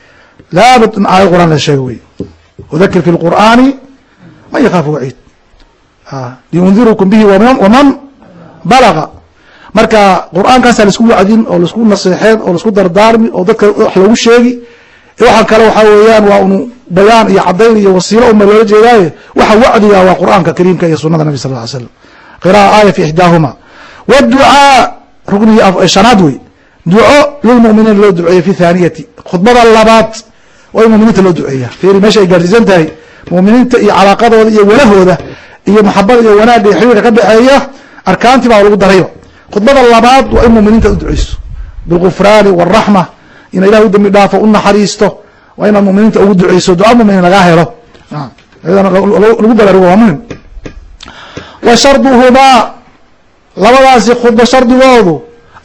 laabud in aayad quraan la sheego wey? Wadakir fi lqur'aani man yakaafu waciid. Liyundirukum bihi waman balaga marka qur'aankaasaa la isku wacdin oo la isku naseexeen oo la isku dardaarmi oo dadka wax loogu sheegi waxaan kale waxaa weeyaan waa un bayaan iyo cadayn iyo wasiilo uma loola jeedaaye waxa wacdiga waa qur'aanka kariimka iyo sunada nabi sal ly slam qira'a aaya fi ixdaahuma wducaa ruknigii shanaad wey duco lilmuminiin loo duceeye fi thaniyati khudbada labaad waa in muminiinta loo duceeya fiiri meesha ay gaarsiisan tahay muminiinta iyo calaaqadooda iyo walahooda iyo maxabada iyo wanaagga iyo xiriirka ka dhexeeya arkaantii baa lagu darayo. Khudbada labaad waa in muminiinta u duceyso. Bilgufraani wاraxma ina ilah u dembi dhaafo u naxariisto waa inaad muminiinta ugu duceyso duca muminiin lagaa helo. Lagu baraarugo waa muhiim. Wa sharduhumaa labadaasi khudba shardigoodu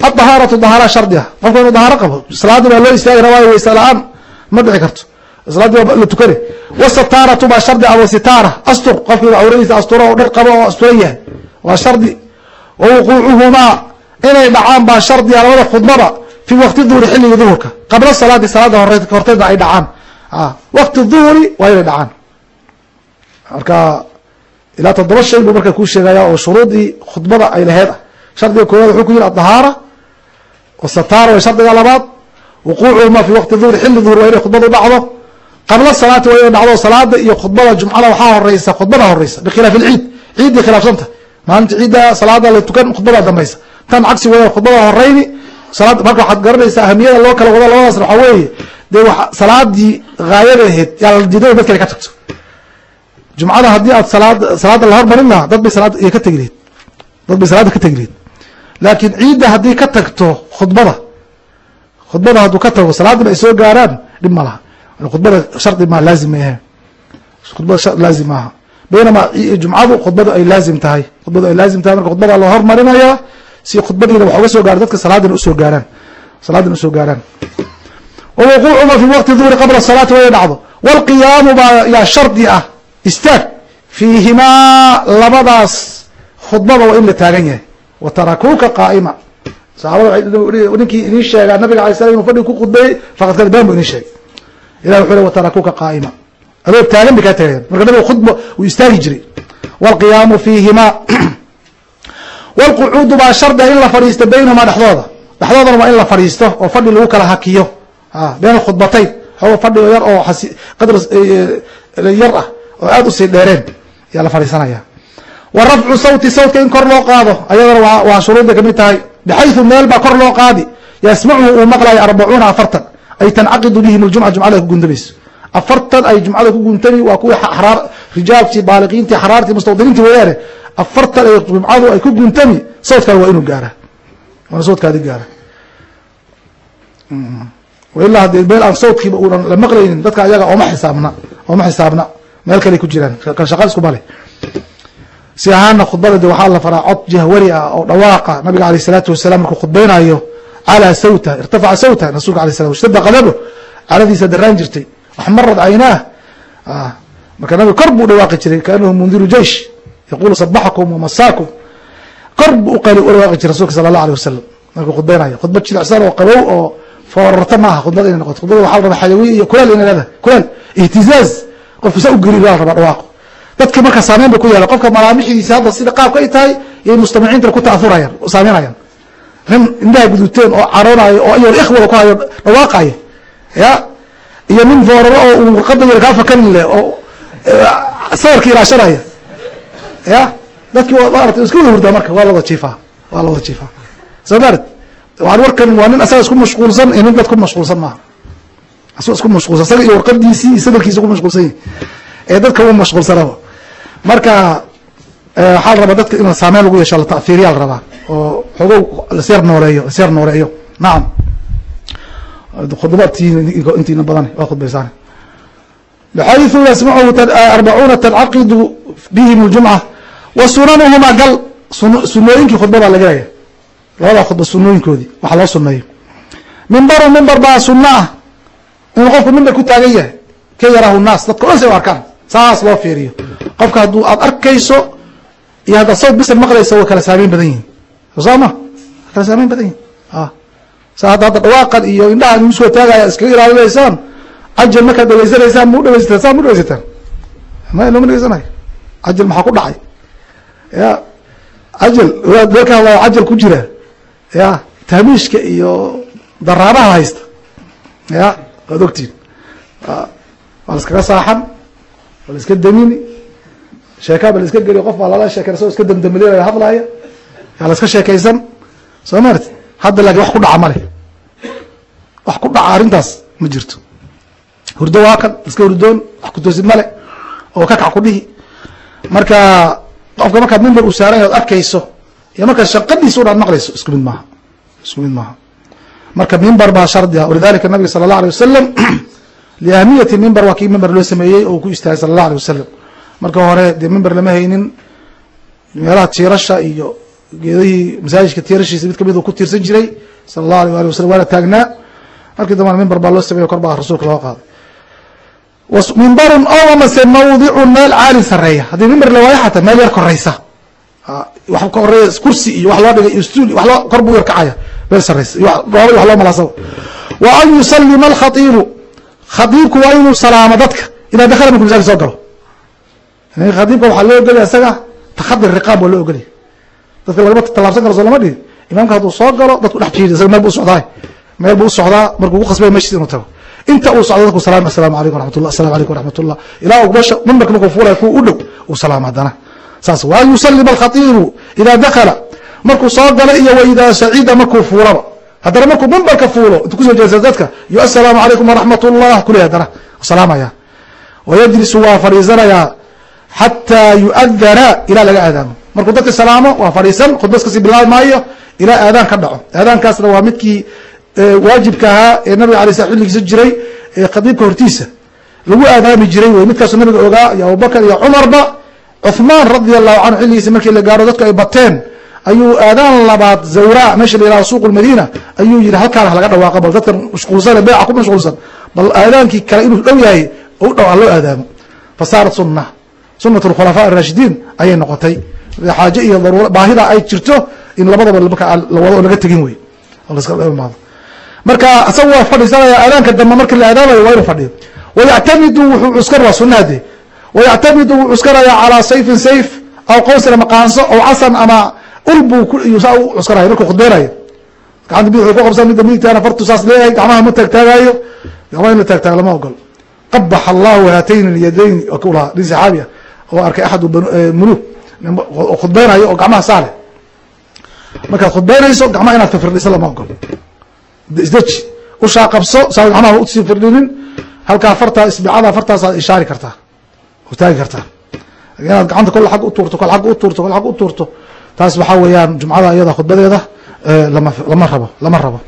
adahaaratu dahaara shardi ah qofka inuu dahaaro qabo salaadii baa loo istaagi rabaayo waysa la'aan ma dhici karto. Salaadii baa la tukane wasataaratu baa shardi ah wasitaara astur qofkiiba awradiisa astura oo dhar qabo oo asturan yahay. Waa shardi. Wa wuquucuhumaa inay dhacaan baa shardiga labada khudbada fi waqti duhuri xilliga duhurka. Qabla salaadi salaada horteeda ay dhacaan. Waqti duhuri waa inay dhacaan. Marka ilaa toddoba shay buu marka kuu sheegaya oo shuruudii khudbada ay laheed ah. Shardiga koowaad wuxuu ku yihi adahaara wasataara way shardiga labaad wuquucuhuma fi waqti duhri xilli duhur waa inay khudbadu dhacdo qabla salaati waa inay dhacdo salaada iyo khudbada jumcada waxaa horeysa khudbada horeysa bikhilaaf ilciid ciiddii khilaafsanta. Maalinta ciidda salaada la tukan khudbada dambaysa. Tan cagsi weya khudbada horeyni salaad marka waxaad garanaysaa ahamiyada loo kala wado labadaasna waxaa weeye dee salaadii haayada aheyd yaa la diiday dad kale ka tagto. Jumcada haddii aad salaad salaada la hormarin lahaa dad bay salaad ka tegi lahed dad bay salaada ka tegi lahed laakiin ciidda haddii ka tagto khudbada khudbada hadduu ka tago salaadina ay soo gaaraan dhib ma laha. Khudbada shardi ma laazim ma ahe khudbada shar laazim maaha. Baynamaa jumcadu khudbadu ay laazim tahay. Khudbadu ay laazim tahay marka khudbada loo hormarinayaa si khudbadiina wax uga soo gaaro dadka salaadina u soo gaaraan. Salaadina u soo gaaraan. Wawuquucuma fi waqti duhri qabla salaati inay dhacdo wاlqiyaamu baa yaa shardi ah. Istaag. Fiihimaa labadaas khudbada waa in la taagan yahay wa tarakuuka qaa'ima. Saxaabada ninkii idin sheegaa nabiga alay slam inu fadhig ku khudbeeyey faqad kada been bu idin sheegay. Ilah wuxuu le watarakuuka qaa'ima. Adoo taagan bay kaa tagayaan marka nabiga khudba wuu istaagi jiray. Wاlqiyaamu fiihimaa wاlqucuudu baa shardi ah in la fadhiisto baynahumaa dhexdooda. Dhexdoodana waa in la fadhiisto oo fadhi lagu kala hakiyo. Been khudbatayn xoogo fadhi yar oo qadr yar ah oo aad u sii dheereen ayaa la fadhiisanaya wa rafcu sawti sawtka in kor loo qaado. Ayadana waa waa shuruudday ka mid tahay. Bxayثu meel baa kor loo qaadi. Yasmachu uu maqlayo arbacuuna afartan. Ay tancaqidu bihim اljumca jumcada ku guntamayso afartan ay jumcada ku guntami waa kuwii xraar rijaalkii baaliqiintii xaraartii mustawdiniintii weyaane afartan ay jumcadu ay ku guntami sawtkaada waa inuu gaara waana sawtkaadi gaara ilaa haddii meel aan sawtkiiba uunan la maqlaynin dadka ayaga ooma xisaabna ooma xisaabna. Meel kale ku jiraan shaqa iskuma leh si ahaana khudbada de waxaa la faraa cod jahwari ah oo dhawaaqa nabiga aleyh isalaatu wasalaam markuu khudbeynayo calaa sawta irtafaca sawta rasuulka alay slam ishtadda qadabo caladiisa daraan jirtay. Waxmarad caynaah marka nabiga kor buu dhawaaqi jiray kaanahu mundiru jeish yaqulu sabaxakum wamasaakum kor buu u dhawaaqi jiray rasulka sala allah aleh wasalam markuu khudbeynayo khudbad jilicsan oo qabow oo foorarta maaha khudbada inay noqoto. Khudbada waxa la rabaa xayawi iyo kuleel inay leedahay kuleel ihtizaaz qofku sa u geli la rabaa dhawaaqo dadki marka saameyn bay ku yeelan. Qofka malaamixidiisa hadda sida qaabka ay tahay iyo mustamiciinta ku ta'aurayaan saameynayaan nin indhaha guduteen oo caroonayo oo iyago ikhwada ku hayo dhawaaqayo ya iyo nin fooraro oo uu warqada yar kaa fakan leh oo sawirka ilaashanaya ya dadki maarata iska wada hurdaa marka waa la wada jiifaa waa la wada jiifaa. Soo maarad waan warkan waa nin asaga isku mashquulsan iyo nin dad ku mashquulsan maaha. Asagoo isku mashquulsan isaga iyo warqadiisii iyo sawirkiisa ku mashquulsan yahi ee dadka u mashquulsanaba marka waxaa la rabaa dadka in saameyn lagu yeesho la ta'fiiriyaa la rabaa oo xogow lasyar nooleeyo lasyar nooleeyo nacam intiina badan waa khudbaysaan bxayثu yasmachu arbacuuna tancaqidu bihim اljumca wa sunanuhuma gal sunooyinkii khudba baa lagelaya labada khudba sunooyinkoodii waxa loo suneeyo mimbaru mimbar baa suno ah. Inuu qofku mimbar ku taagan yahay ka yarahu naas dadka o dhan say u arkaan saas loo fiiriyo. Qofka hadduu aad arkayso iyo haddaad sawd bisa maqlayso way kala saameyn badan yihiin soo ma kala saameyn badan yihiin sa hadda dhawaaqan iyo indhaha igu soo taagaya iskaga ilaalinaysaan cajal markaad dhegeysanaysaan ma udhegeysataan saa ma udhegeysataan ma looma dhegeysanayo cajal maxaa ku dhacay? Ya cajal dalka hadlaya cajal ku jira. Ya tahmiishka iyo daraabaha haysta. Ya waad ogtiin waa la iskaga saaxan waa la iska damini sheekaa ba la iska geliyo qof baa lala sheekay asagoo iska damdamilinayo hadlaaya yaa la iska sheekaysan. Soo maarti hadda laakiin wax ku dhaca male wax ku dhaca arrintaas ma jirto. Hurdo waa kan iska hurdoon wax kutoosid male oo ka kac ku dhihi. Marka qofka markaad mimbar uu saaran yahay od arkayso iyo markaad shaqadiisa un aad maqlayso isku mid maaha. Isku mid maaha. Marka mimbar baa shardi ah walidalika nabiga sala allah alay wasalam liahmiyati mimbar waa kii mimbar loo sameeyey oo ku istaagay sala allah alay wasalam marka hore dee mimbar lama haynin meelaha tiirasha iyo geedihii masaajidka tiirashiisa mid ka mid uu ku tiirsan jiray sala allahu alay ali wasalam waana taagnaa markii dambana mimbar baa loo sameeyey kor baa rasuulka loo qaaday mimbarun o amase mawdicun meel caali sareeya haddii mimbar la waayo xataa meel yar koreysa wax ka horreeya kursi iyo wax loo dhigay iyo stuul wax loo kor buu yar kacaya meel sareysa iyo wax loo malaasaba wa an yusalima alkhatiibu khatiibku waa inuu salaamo dadka. Idaa dakala marku masaajid soo galo. Khatiibka waxaa loo ogolaya isaga. Takhadi riqaab waa loo ogolaya dadka lagama tallaabsan karo soo lama dhihin imaamka hadduu soo galo dadku dhex jiidi isaga meel bu usocdaa meel buu usocdaa markuu ku khasbay meshiis inuu tago. Inta uu socdo dadku salam asalamu alaykum raxmatullah asalamu alaykum raxmatullah ilaa uu meesha mimbarka markuu fuulaya kuwa u dhow uu salaamo haddana. Saas wa an alkhatiibu idaa dakala markuu soo galo iyo wa idaa markuu fuulaba haddana markuu mimbarka fuulo intu ku soo jeesa dadka yo asalaamu calaykum waraxmat ullah kuley haddana salaamaya wayajlisu waa fadhiisanayaa xataa yuadana ilaa laga aadaamo markuu dadka salaamo waa fadhiisan khudbas ka sii bilaabi maayo ilaa aadaan ka dhaco. Aadaankaasna waa midkii waajibka ahaa ee nabiga alay slam xilligiisa jiray ee khadiibka hortiisa. Lagu aadaami jiray wey midkaasu nabiga ogaa iyo abubakar iyo cumarba cuhmaan radi allahu canhu xilligiisa markii la gaaro dadku ay bateen ayuu aadaan labaad zawra meesha la yihahdo suuq lmadiina ayuu yihi halkaana halaga dhawaaqa bal dadkan mashquulsane beeca ku mashquulsan bal aadaankii kale inuu dhow yahay u dhow loo aadaamo. Fa sunna sunat lkhulafaa arashidiin ayay noqotay. Xaaje iyo daruura baahida ay jirto in labadaba la wado oo laga tegin wey imaado marka isaga waa fadhiisanaya aadaanka dambe marki la aadaamayo waa inu fadhiyo. Wayactamidu wuxuu cuskar waa sunahade wayactamidu wuu cuskaraya calaa sayfin sayf aw qawsin ama qaanso aw casan ama ul buu saa u cuskaraya markuu khudbeynayo gacanta bidixuu ku qabsan midda midigtaana fartu saas leeyahay gacmaha ma taagtaagaayo. Gacmaha in la taagtaago lama ogol qabax allahu haatayn lyadayn kulaha nin saxaabi ah oo arkay axadu muluk khudbeynayo oo gacmaha saale markaad khudbeynayso gacmaha inaad fifirdhiso lama ogol isdeji ushaa qabso saa gacmaha u sii firdhinin halkaa fartaa isbicada fartaasaad ishaari kartaa. Oo taagi kartaa. Inaad gacanta kol ag utuurto kol ag utuurto kol ag utuurto taas waxaa weeyaan jumcada iyada khudbadeeda lama lama rabo lama rabo.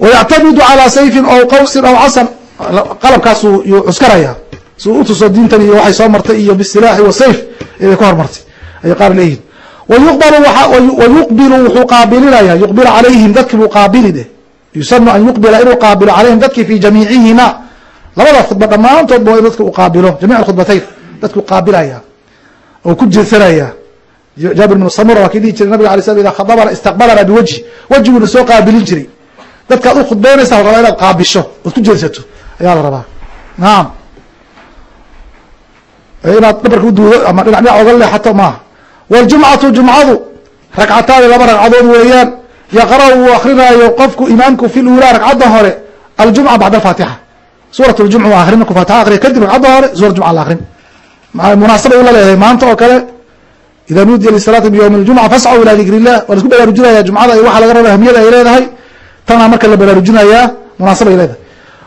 Wayactamidu calaa sayfin aw qawsin aw casan. Qalabkaasuu yuu cuskaraya. Si utuso diintan iyo waxay soo martay iyo bisilaaxi wasayf inay ka hormartay. Ayay qaar leeyihiin wayuqbilu wuxuu qaabilinaya yuqbilu calayhim dadkii buu qaabili deh. Yusanu an yuqbila inuu qaabilo calayhim dadkii fi jamiicihima labada khudba dhammaantoodba waa in dadka uu qaabilo jamic khudbatayn dadku qaabilaya oo ku jeedsanaya jaabir bn samura waa kii dhihi jiray nabiga alay slam ida khadabana istaqbalana biwajhi wejiguuna soo qaabilin jiray. Dadkaad u khudbeynaysa la rabaa inaad qaabisho. Ood ku jeedsato ayaa la rabaa. Naam. Inaad dhabarka uduudo ama dhinac dhinac oga leexato maaha. Waljumcatu jumcadu. Ragcataani laba ragcadood weeyaan. Yaqra' uu akrinaayo qofku imaamku fi lulaa ragcadda hore aljumca bacda alfaatixa. Suurat ljumca akrin marku faatixa. Akriya kadib ragcadda hore suura jumca la akrin munaasabay ula leedahay maanta oo kale ida nuudiya lisalaati bywmi ljumca fascw ilaa dikr illah waa la isku baraarujinaya jumcada iyo waxa laga raba ahmiyada ay leedahay tanaa marka la baraarujinayaa munaasaba ay leedahay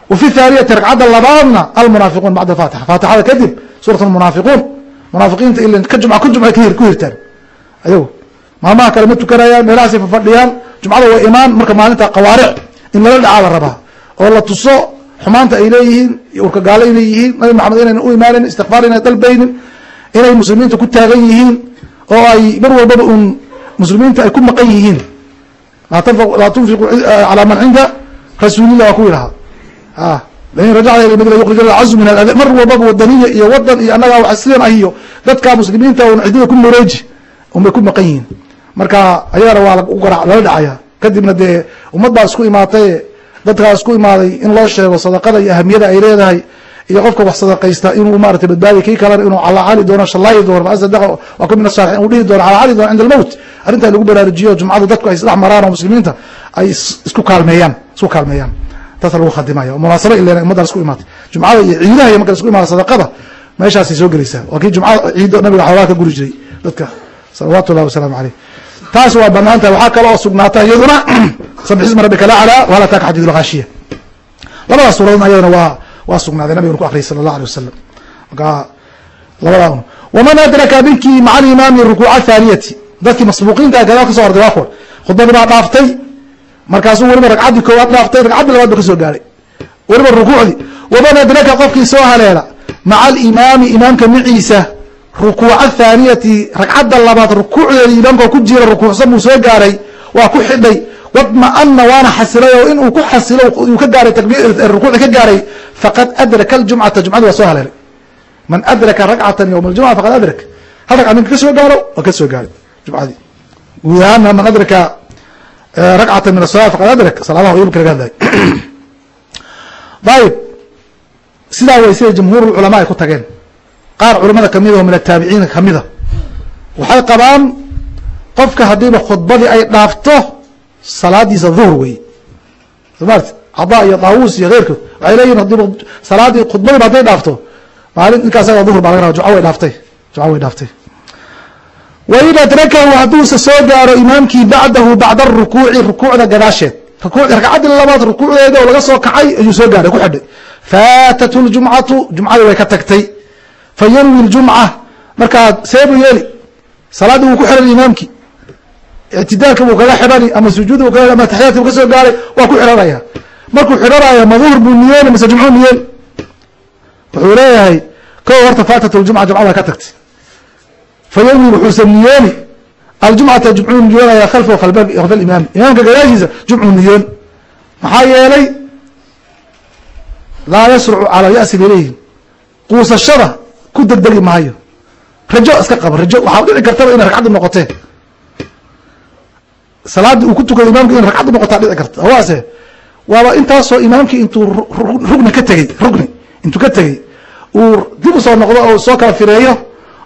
wa fi thaaniyati ragcadda labaadna almunaafiquun bacda fatixa faatixada kadib suurat munaafiquun munaafiqiinta il ka jumca ku jumca ku hirtaan ayagu maalmaha kale ma tukanayaan meelahaasay fafadhiyaan jumcada waa imaan marka maalinta qawaaric in lala dhacaa la rabaa oo la tuso xumaanta ay leeyihiin urkagaalo inay yihiin nabi maxamed inayna u imaanin istikfaar inay dalbaynin inay muslimiinta ku taagan yihiin oo ay mar walbaba un muslimiinta ay ku maqan yihiin. Laa tunfiqu calaa man cinda rasuulillah waa ku yidhaha lain rajacna ila madina yukrij alcazu min al mar walbaba wadaniya iyo wadan iyo annagaa wax sidan ah iyo muslimiinta un cidida ku mareeji unbay ku maqan yihiin. Marka ayagana waa lala dhacaya. Kadibna dee ummad baa isku imaatay dadkaa isku imaaday in loo sheego sadaqada iyo ahamiyada ay leedahay iyo qofka wax sadaqaysta inuu maarata badbaadiy kii kalena inuu calaacali doono shallaayi doono waa ku min asaalixiin uu dhihi doono calaacali doono cinda almowt arrintaa lagu baraarujiyo jumcadu dadku ay isdhex maraan oo muslimiinta ay isku kaalmeeyaan isku kaalmeeyaan. Taasa lagu khadimaya munaasaba ilen ummadda isku imaatay. Jumcada iyo ciidaha iyo marka isku imaada sadaqada meeshaasay soo gelaysaa. Waa kii jumcada ciiddo nabiga xoogaa ka guri jiray dadka. Salawaatu ullahi wasalaamu caleyh taas waa bannaan tahay waxaa kale oo sugnaata iyaduna sabxisma rabbika laclaa wahal ataaka xadiid lghashiya labadaas suuradoodna ayadana waa waa sugnaaday nabigana ku akriyay sala allah alay wasalam marka labadaa un waman adraka ninkii maca alimaami rukuuca thaaniyati. Dadkii masbuuqiinta gadaal ka so orday waa kuwan. Khudbadii baa dhaaftay. Markaasuu weliba ragcaddii koowaad dhaaftay ragcaddii labaad ba ka soo gaaray. Weliba rukuucdii. Waman adraka qofkii soo haleela maca alimaami imaamka maciisa rukuuca thaaniyati ragcadda labaad rukuucdeeda imaamka ku jira rukuucsan buu soo gaaray waa ku xidhay wadma'ana waana xasilay oo inuu ku xasilo uu ka gaaray rukuucda ka gaaray faqad adraka aljumcata jumcadi waa soo haleelay man adraka ragcatan yowma aljumca faqad adrak. Hal ragcad ninka ka soo gaaro waa ka soo gaaray jumcadii guud man adraka ragcatan min asalaa faqad adrak. Salaadaha yomka laga hadlay. Ayib sidaa way sida jamhuur culamaa ay ku tageen. Qaar culamada ka mid oo min ataabiciina kamida waxay qabaan qofka haddiiba khudbadii ay dhaafto salaadiisa duhr wey somat cadaa iyo daawuus iyo keyrkood waxay leeyihiin hadiiba salaadii khudbadiiba hadday dhaafto. Maalin ninka asaga duhr baa laga raba jumca way dhaaftay jumca way dhaaftay. Wain adrakahu hadduuse soo gaaro imaamkii bacdahu bacda arukuuci rukuucda gadaasheed. Rukuuc ragcaddii labaad rukuucdeeda oo laga soo kacay ayuu soo gaaray ku xidhay. Faatat ljumcatu jumcadii way ka tagtay. Fayanwi ljumca markaa seebuu yeeli. Salaaddii wuu ku xihan imaamkii ictidaalka buu kaga xidhani ama sujuud ama taxiyaadki bu ka soo gaaray waa ku xidhanaya markuu xidhanaya maduhur buu niyeeni mase jumcuu niyeeni wuxuu leeyahay ko horta faatat ljumca jumcada ka tagtay fayanwi wuxuusa niyeeni aljumcata jumcuu niyoonaya khalfahu khalfa imaami imaamka gadaashiisa jumcuu niyoon maxaa yeelay laa yasrucu calaa yasi ilayhim quusashada ku degdegi maayo rajo iska qaba rajo waxaa dhici kartaba inay ragcaddu noqotee salaaddii uu ku tukado imaamka in ragcaddu noqotaa dhici karta. Waase waaba intaasoo imaamkii intuu rugni ka tegey rugni intuu ka tegey uu dib u soo noqdo oo soo kala fireeyo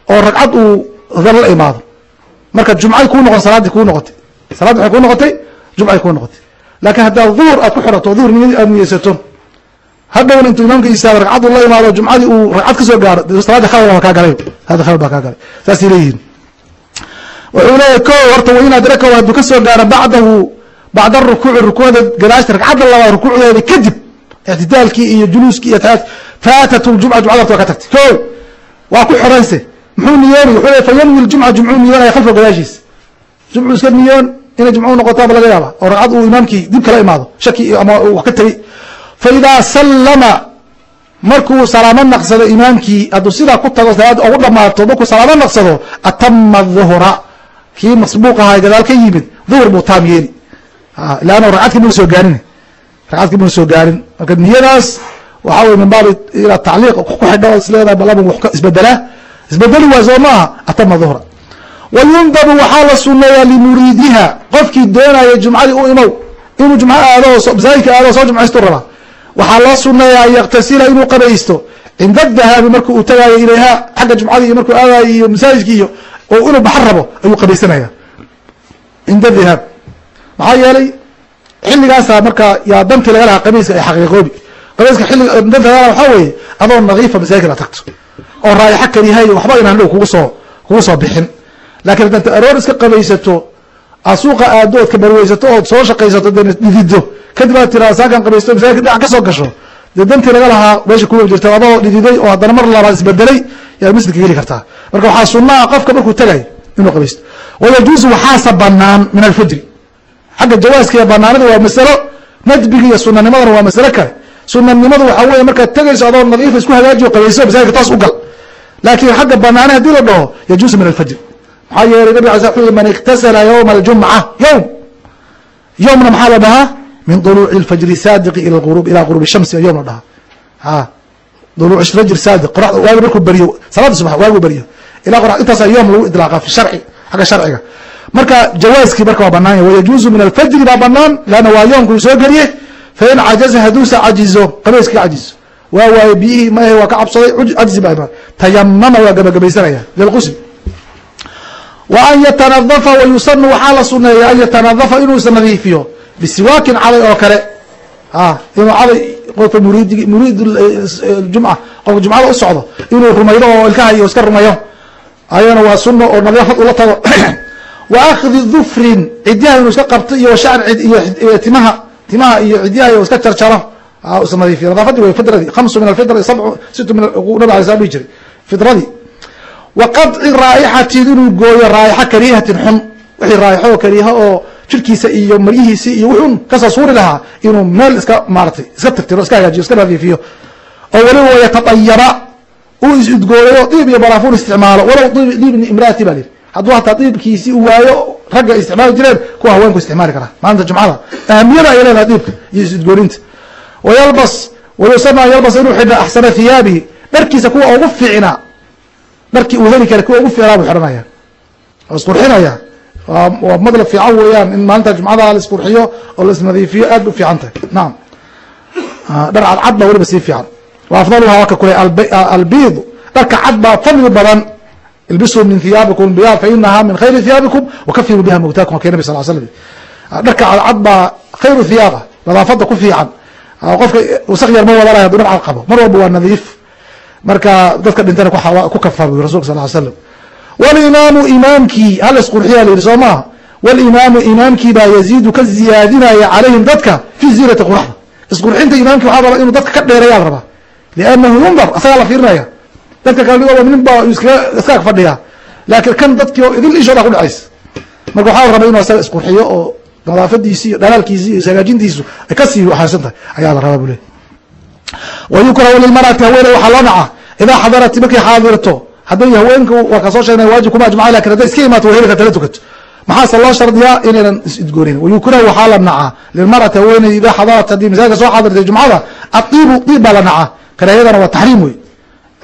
oo ragcad uu la imaado. Marka jumcay kuu noqon salaaddii kuu noqotay. Salaaddi waxay kuu noqotay jumcay kuu noqotay. Laakiin haddaad duhur aad ku xidhato duhur aad niyeysato hadhowna intuu imaamka istaago ragcaddu la imaado jumcadii uu ragcad ka gaaro salaadii khalal baa kaa galay. Hada khalal baa kaa galay. Saasay leeyihiin wuxuu leeyahy ko horta wain adrakahu hadduu ka soo gaaro bacdahu bacda rukuuci rukuucda gadaashta ragcadda labaad rukuucdeeda kadib ictidaalkii iyo juluuskii iyo faatat ljumca jumcada waa ka tagtay. Ko waa ku xidhanse muxuu niyooni wuxuu leey fayanwi ljumca jumcuu niyoonaya khalfa gadaashiisa jumcuu iska niyoon inay jumcuu noqotaaba laga yaaba oo ragcad uu imaamkii dib kala imaado shaki ama wax ka tegey faidaa sallama markuu salaamo naqsado imaamkii hadduu sidaa ku tago salaada ugu dhamaato markuu salaamo naqsado atama duhra kii masbuuq ahaa gadaal ka yimid duhr buu taam yeeli. Leanna ragcadkii muna soo gaarin. Ragcadkii muna soo gaarin. Marka niyadaas waxaa wey min baabi ilaa tacliiq ku xidho isleedahay balaba wax isbedelaa isbedeli waa soo maaha atama duhra wayundabu waxaa la suneeyaa limuriidiha. Qofkii doonaya jumcadii u imow inuu jumco aado masaajidka aado soo jumcaystu rabaa waxaa loo suneeyaa an yaktasila inuu qabaysto. Cinda dahaabi marku uu tagaayo ilayha xagga jumcadii iyo markuu aadayo iyo masaajidki iyo oo inuu baxar rabo ayuu qabaysanaya cinda dahaab maxaa yeelay xilligaasaa markaa yaa dantii laga lahaa qabayska ay xaqiiqoobi. Qabayska xilliga dantaada waxaa weeye adoo nadiifa masaajid la tagto oo raayaxo kaliyahay waxba inaan dhow kugu soo kugu soo bixin. Laakiin haddaad aroor iska qabaysato aad suuqa aado ood kabarweysato ood soo shaqaysato dee dhidido kadib aad tiraa saakan qabaysto masaajidka dhinac ka soo gasho dee dantii laga lahaa meesha kuwa jirta adoo dhididay oo haddana mar labaad isbedelay yaad masjidka geli kartaa. Marka waxaa sunna ah qofka markuu tagayo inuu qabaysto. Wayajuusu waxaasa banaan min alfajri. Xagga jawaaska iyo banaanida waa masalo nadbiga iyo sunanimadana waa masalo kale. Sunanimadu waxaa weeye markaad tegayso adoo nadiifa isku hagaajiyo qabayso masaajidka taas u gal. Laakiin xagga banaane haddii la dhaho yajuusu min alfajri. Maxaa yeelay nabig ala sl man iktasala ywma aljumca yowm yowmna maxaa la dhahaa min duluuci lfajri saadiqi ila urub ila gurubi shamsi yowm la dhahaa. Duluuc fajr saadiq qoraxda waagi markuu beriyo salaada subax waagu beriyo ilaa qora intaasa yom lagu idlaaqa fi sharci xagga sharciga. Marka jawaaskii marka waa banaan yahy wayajuuzu min alfajri baa banaan leanna waa yoomkuu soo geliye fain cajaza hadduusa cajizo qabayska cajizo. Waa waaye biyihii maahe waa ka cabsaday cajzi baa imaan. Tayamama waa gabagabaysanaya lilqusl wa an yatanadafa wayusanu waxaa la suneeya an yatanadafa inuu isnadiifiyo bisiwaakin caday oo kale inuu caday qofka muriid muriid jumca qofka jumcada u socdo inuu rumaydo oo ilkaha iyo iska rumayo ayana waa suno oo nadaafad ula tago wa akhdi dufrin cidyaha inuu iska qabto iyo washacr iyo timaha timaha iyo cidyaha iyo iska jarjaro isnadiifiyo nadaafadii way fidradii khamsu min alfidra sabcu situ min nabi alay slam dhihi jiray fidradii wa qadci raa'ixatin inuu gooyo raa'ixa kariihatin xun wixii raaixo kariiha oo jirkiisa iyo maryihiisi iyo wuxuun ka soo suuri lahaa inuu meel iska maaratay iska tirtiro iska hagaajiyo iska nadiifiyo. Oo weliba yatadayaba uu is-udgooyo diib iyo baraafuun isticmaalo. Walow diib imraati baa lihi hadduu hataa diibkiisi u waayo ragga isticmaali jireen kuwa haweenku isticmaali karaa maalinta jumcada ahamiyada ay leedahay diibka iyo is-udgooninta wayalbas wayusama an yalbas inuu xidha axsana hiyaabihi dharkiisa kuwa ugu fiicnaa dharkii uu heli kara kuwa ugu fiicnaa buu xidhanaya oo isqurxinaya waa madlab fiican weeyaan in maalinta jumcada la isqurxiyo oo la isnadiifiyo aad u fiican tahay. Nacam dhar cadcad baa weliba sii fiican. Wa afdaluhaa waka kule albiid. Dharka cad baa fadli badan. Ilbisuu min hiyaabikum biyaad fa inahaa min khayri hiyaabikum wakafiruu biha mawtaakum wakay nabi sal slam dharka cadcad baa khayru hiyaaba nadaafada ku fiican. Qofka wasak yar ma wadalay haduu dhar cad qabo. Mar walba waa nadiif. Marka dadka dhintana ku kafa bu rasulka sal l slam walimaamu imaamkii hal isqurxiya la yihi soo maaha walimaamu imaamkii baa yaziidu ka ziyaadinaya calayhim dadka fi ziinati quraxda. Isqurxinta imaamki waxaa raba inuu dadka ka dheereeyaa la rabaa. Liannahu yundar asagaa la fiirinaya dadka kale midooba nin baa iska ag fadhiya laakiin kan dadkii oo idil ishooda ku dhacaysa marka waxaa la rabaa inuu asaga isqurxiyo oo nadaafadiisi iyo dhalaalkiisi iyo hagaajintiisu ay ka sii waxaansan tahay. Ayaa la rabaa buu le wayukrahu lilmarati haweeney waxaa loo nacaa idaa xadarati markay xaadirto hadday haweenku waa ka soo sheegnay waajib kuma ajmaca laakiin hadday iska imaato way heli karta la tukato maxaase loo shardiyaa inaynan is-idgoonin wayukrahu waxaa la nacaa lilmarati haweeney idaa xadarat haddii masaajidka soo xaadirtay jumcada adiibu diib baa la nacaa. Karaahiyadana waa taxriim wey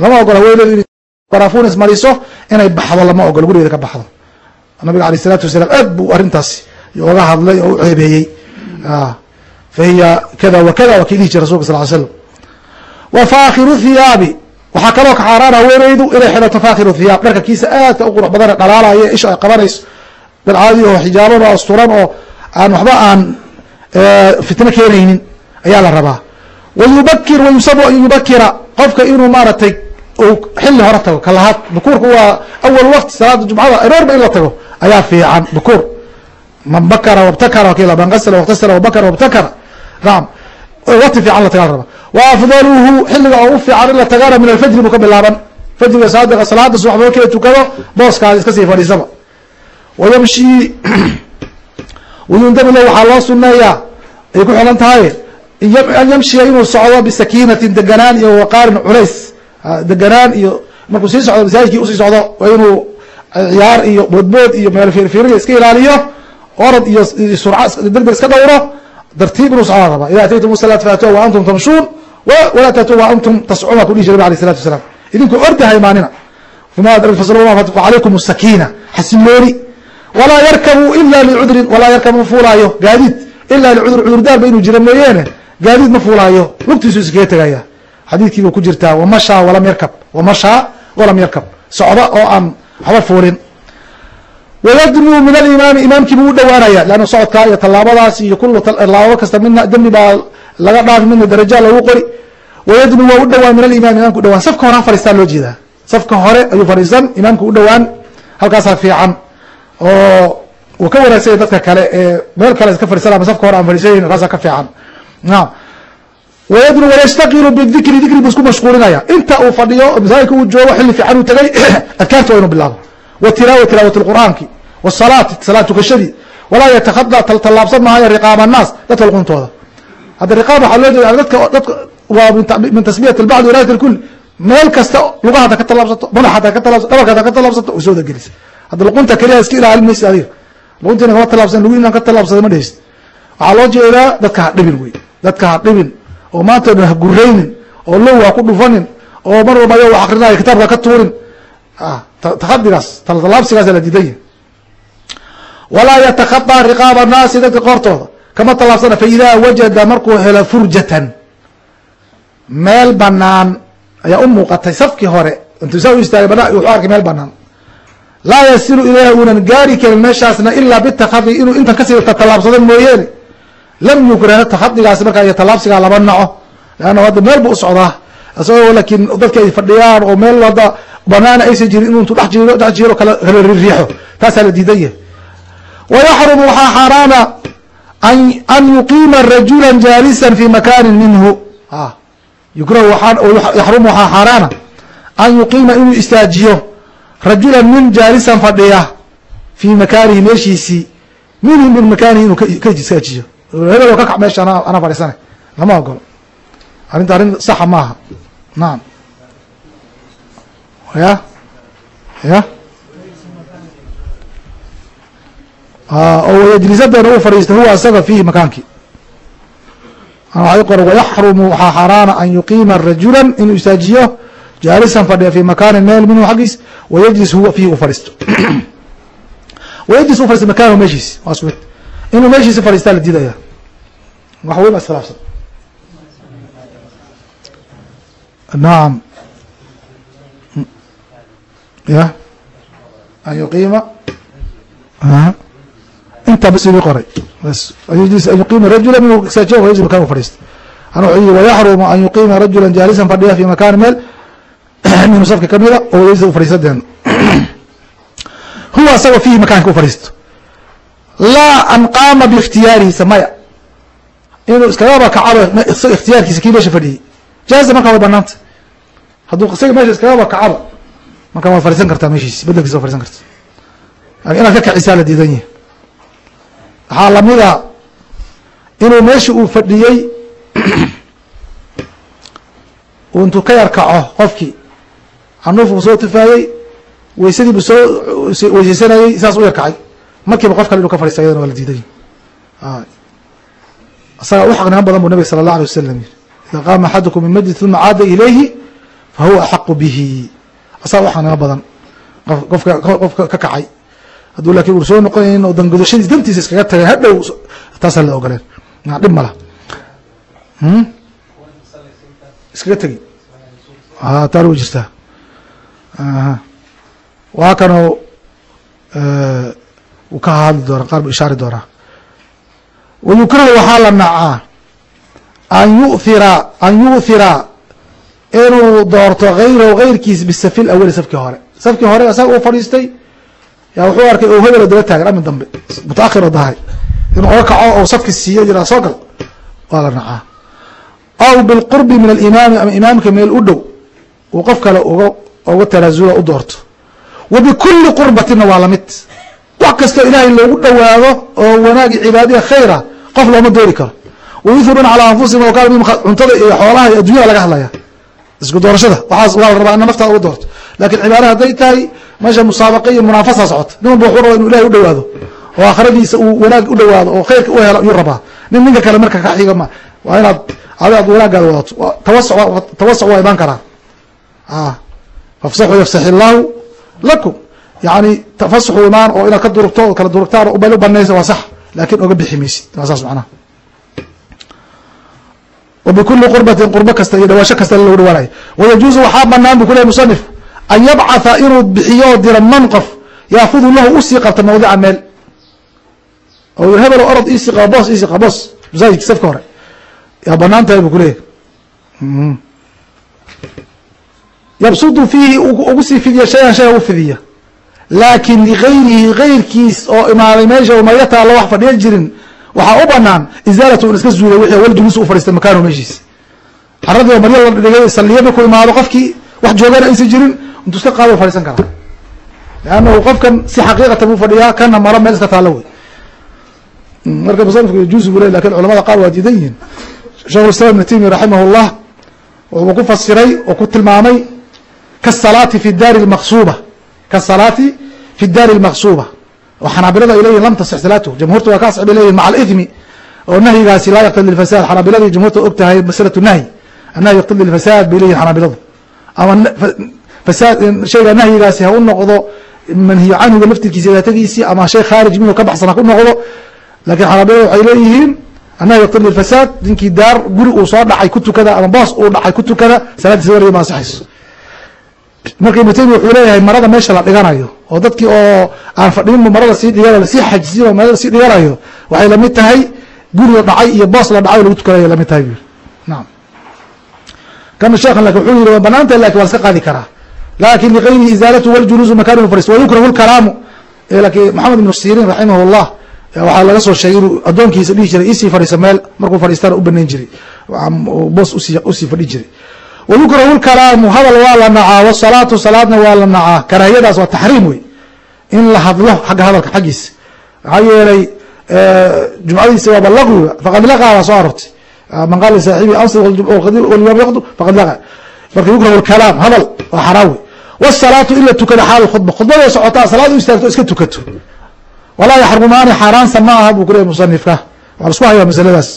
lama ogolo haweeneedu in barafunis mariso inay baxdo lama ogolo gurigeeda ka baxdo. Nabiga alay isalaatu wasalaam aad buu arrintaas oga hadlay oo u ceebeeyey. Fa hiya kada wa kada waa kii dhihi jira rasulka sal ly slam wa faakhiru thiyaabi waxaa kaloo ka xaaraan haweeneydu inay xidhato faakhiru thiyaab dharka kiisa aadka u qurux badan dhalaalaya isha ay qabanayso. Dad caadi oo xijaaban oo asturan oo aan waxba aan fitno keenaynin ayaa la rabaa. Wayubakir wayusabu an yubakira qofka inuu maaragtay uu xilli hore tago kalahaad bukuurka waa awal waqti salaada jumcada aroorba in la tago ayaa fiican bukuur man bakara wabtakara kila man gasla waktasala wabakara wabtakara nacam waqti fiican la tagaa la rabaa wa afdaluhu xilliga oo u fiican in la tagaana min alfajri buu ka bilaaban. Fajriga saadiqa salaada subax loo kala tukado booskaada iska sii fadhiisaba. Wayamshi wayundabu lahu waxaa loo suneeyaa ay ku xilan tahay an yamshiya inuu socdo bisakiinatin deganaan iyo waqaarin culays. Deganaan iyo markuu sii socdo masaajidkii u sii socdo waa inuu ciyaar iyo boodbood iyo meel fiirfiiriga iska ilaaliyo orad iyo degdeg iska dhowro tartiib inuu socdaa rabaa ida ataytum salaat faatuha wa antum tamshuun walaa taatu wa antum tascuun baa ku dhihi jiray alayh salatu wasalaam. Idinku ordaha imaanina facalaykum sakiina xasilooni walaa yarkabu ila licudrin walaa yarkabu fuulaayo. Gaadiid ila licudr cudurdaarba inuu jira mooyeene gaadiid ma fuulaayo. Lugtiisu iskaga tegaya. Xadiidkiiba ku jirtaa wamashaa walam yarkab. Wamashaa walam yarkab. Socda oo aan waxba fuulin wayadnuu min alimaami imaamkiibuu u dhowaanaya leanna socodkaa iyo tallaabadaas iyo kulu tallaabo kasta midna dembi baa laga dhaafi midna daraja lagu qori wayadnuu waa u dhowaan min alimaam imamka u dhawaan safka hore ha fadhiistaa loo jeedaa safka hore ayuu fadhiisan imaamka u dhowaan halkaasaa fiican oo uu ka wanaagsanya dadka kale ee meel kale iska fadhisan ama safka hore aan fadhiisanyahin kaasaa ka fiican na wayadnu wayastaqilu bidikri dikri buu isku mashquulinaya inta uu fadhiyo masaajidka uu joogo xilli fiican uu tagay adkaarta waa inu bilaabo watilaawa tilaawati lqur'aanki wasalaati salaad tukashadii walaa yatakada tallaabsan maayo riqaaba annaas dadka luquntooda hadda riqaab waxaa loo jeeda dadka dadka waa min tasmiyat albacd wilayat lkul meel kasta lugaha hada ka tallaabsato madax hada ka tallaabsato dhabarka hada ka tallaabsato way soo wada gelisa hadda luqunta keliya iska ilaalin maysa adiga. Luquntiina kama tallaabsan lugu inaan ka tallaabsada ma dheheysid waxaa loo jeedaa dadka ha dhibin wey. Dadka ha dhibin oo maanta dhan ha guraynin oo low ha ku dhufanin oo mar walba ayo akrinayo kitaabka ka tuurin takadigaas tallaabsigaasa la diidan yahay walaa yatakhadaa riqaaba annaasi dadka qoortooda. Kama tallaabsana fa idaa wajada markuu helo furjatan meel banaan ayaa u muuqatay safkii hore. Intuu saa u istaagay bana wuxuu arkay meel banaan laa yasilu ilayha uunan gaari karin meeshaasna ilaa bitakadi inuu intan ka sii tallaabsado mooyeene. Lam yukrah takadigaasi markaa iyo tallaabsigaa laba naco leanna hadda meel bu u socdaa isagoo laakiin dadki ay fadhiyaan oo meel hadda banaana aysan jirin inuu intuu dhex jiro dhex jiro kala kala riixo taasaa la diidan yahay wayaxrumu waxaa xaaraana an an yuqiima rajula jaalisan fi makanin minhu yukrahu yaxrumu waxaa xaaraana an yuqiima inuu istaajiyo rajulan min jaalisan fadhiya fii makaanihi meeshiisii minhu min makaanihi inuu ka istaajiyo hebel ka kac meesha ana anaa fadhiisana lama ogolo arrinta arrin saxa maaha nacam ya ya oo yajlisadeena uu fadhiista huwa isaga fiihi makaankii waay qoran wayaxrumu waxaa xaaraana an yuqiima rajula inuu istaajiyo jaalisan fadhiya fi makaanin meel minhu xaggiis wayajlis huwa fiihi u fadhiisto wayajlis u fadhisto makaanhu meeshiisi inuu meeshiisi fadhiistaa la diidaya wax weyn baa iskhilaafsan nacam ya? An yuqiima intaa bas idii qoray. An yuqiima rajula inuu istaajiyo wayajlis makan fadhiisto an wuxuu yihi wayaxrumu an yuqiima rajula jaalisan fadhiya fi makaani meel minhu safka kamida oo wayajlis u fadhiisadeen huwa asagoo fiihi makaanka u fadhiisto laa an qaama biikhtiyaarihiisa maya inuu iskagaba isaga ikhtiyaarkiisa kii meesha fadhiyey jaaza markaa way banaanta hadduu isaga meesha iskagaba kacaba markaa waad fadhiisan kartaa meeshiisi bedelkiisa wa fadhisan karta laakiin inaad ka kacisaa la diidan yahay. Waxaa lamida inuu meesha uu fadhiyey uu intuu ka yar kaco qofkii xanuuf uu soo tufaayey weysadii buu soo weyseysanayey saas u yar kacay. Markiiba qof kale inuu ka fadhiista ayadana waa la diidan yahay. Isaga u xaqnimo badan buu nabig sala allah alay wasalam yiri ida qaama axadukum min majlis uma caada ilayhi fa huwa axaqu bihi asaga u xaqnimo badan qofka qofka ka kacay hadduu laakiin ur soo noqonayn oo dangudashadiis dantiisa iskaga tagay hadhow taasaan la ogoleen dhib mala iskaga tegi taan way jirtaa waa kanoo uu ka hadli doona qaar bu ishaari doonaa wayukrahu waxaa la nacaa an yu'thira an yu'thira inuu doorto hayrahu hayrkiis bisafi lawali safkii hore safkii hore isaga uu fadhiistay yaa wuxuu arkay oo hebelo daba taagan amin dambe mutaahir oo dahay inuu oga kaco oo safki siiyo yiraa soo gal waa la nacaa aw bilqurbi min alimaami ama imaamka meel u dhow uu qof kale uga uga tanaasula u doorto wa bikulli qurbatina waa la mid wax kastoo ilaahay loogu dhowaado oo wanaagi cibaadiya khayra qof looma doori karo wayuhiruuna calaa anfusihim o kaana cuntada iyo xoolaha iyo laga hadlaya. Isku doorashada. Waxaas waa rabaa ina naftaada uga doorto. Lakin cibaada hadday tahay meesha musaabaqa iyo munaafasa socota. Nin walba wuxuu rabaa inu ilahay u dhowaado. Oo aakhiradiisa uu wanaag u dhowaado oo khayrka u helo ayuu rabaa. Nin ninka kale marka ka xiga ma waa inaad adi wanaagaada wadato tawasu tawasuc waa imaan karaa fafsaxu yafsax illaahu lakum. Yani tafasuxu imaan oo inaad ka durugto oo kala durugtaan u banaysa waa sax. Laakin oga bixi maysid. Waa saas macnaha wbikuli qurbatin qurbo kasta iyo dhawaasho kasta lagu dhawaanayo wayajuuzu waxaa banaan bu ku lehy musanif an yabcatha inuu bixiyo diro man qof yaafudu lahu u sii qabta mawdica meel. Oo hebel orod isii qaba boos isii qaba boos. Masaajidka safka hore. Yaa bannaan tahay buu kuleeyahy yabsudu fiihi ugu sii fidiya shayan shay ugu fidiya. Laakin ligayrihi gayrkiis oo imaaday meesha taalla wax fadhiyan jirin waxaa u banaan isaalatu un iska zuulay wixii wal juluusu u fadhiistay makaanu meeshiis. Caradii oo marya la dhigay saliya markuu imaado qofkii wax joogana aysan jirin intuu iska qaado fadhiisan karaa. Leannahu qofkan si xaqiiqatan buu fadhiyaa kana maro meel iska taalla wey. Marka musanifku yajuusu buu ley laakiin culamada qaar waa diidan yihiin. Sheekh ibn taymiya raximah llah wuxuu ku fasiray oo ku tilmaamay kasalaati fi daari lmaqsuuba kasalaati fi daari lmaqsuuba oo xanaabilada ay leyihin lam tasix salaatuhu jamhuurta waa ka asxi bay leyihin maca alithmi oo nahyigaasi laa yaqtadi lfasad xanaabiladii jamhuurta og tahay masalatu nahyi annahyi yaqtadi lfasad bay leyihin xanaabiladu ama fasaad shayga nahyigaasi ha u noqdo manhiyo canhuga laftirkiisa daatadiisii ama shay khaarij minhu ka baxsan ha ku noqdo laakiin xanaabilada waxay leeyihiin annahi yaqtadi lfasaad ninkii daar guri uu soo dhacay ku tukada ama boos uu dhacay ku tukada salaadiisa wariga ma ansixayso marka ibnu taymiya wuxuu leeyahay marada meesha la dhiganayo oo dadkii oo aan fadhiinba marada sii dhiganayo la sii xajisiin oo marada sii dhiganayo waxay la mid tahay guri la dhacay iyo boos la dhacay oo lagu tukanayo la mid tahay bu naam. Kana sheekhan laakiin wuxuu yihi waa bannaan tahay laakiin waa laska qaadi karaa. Lakin ligayrihi izaalatu waljuluusu makanu fariis wayukrahu lkalaamu laakiin maxamed ibnu siriin raximah llah waxaa laga soo sheegay inuu addoonkiisa dhihi jiray isii fadhiisa meel markuu fadhiistana u banayn jiray. Boos u sii fadhi jiray wayukrahu lkalaamu hadal waa la nacaa wasalaatu salaadna waa la nacaa. Karaahiyadaas waa taxriim wey. In la hadlo xagga hadalka xaggiisa maxaa yeelay jumcadiisa waaba laqwiga faqad laqaa soo arortay man qaala lisaaxibi ansi walyaqdu faqad laqa. Marka yukrahu hadal waa xaraawi wasalaatu in la tukado xaal khudba. Khudbada socotaa salaad u istaagto iska tukato. Walaa yaxrumaani xaaraansa ma aha buu ku leeyay musanifka. Waa isku hayaa masaladaas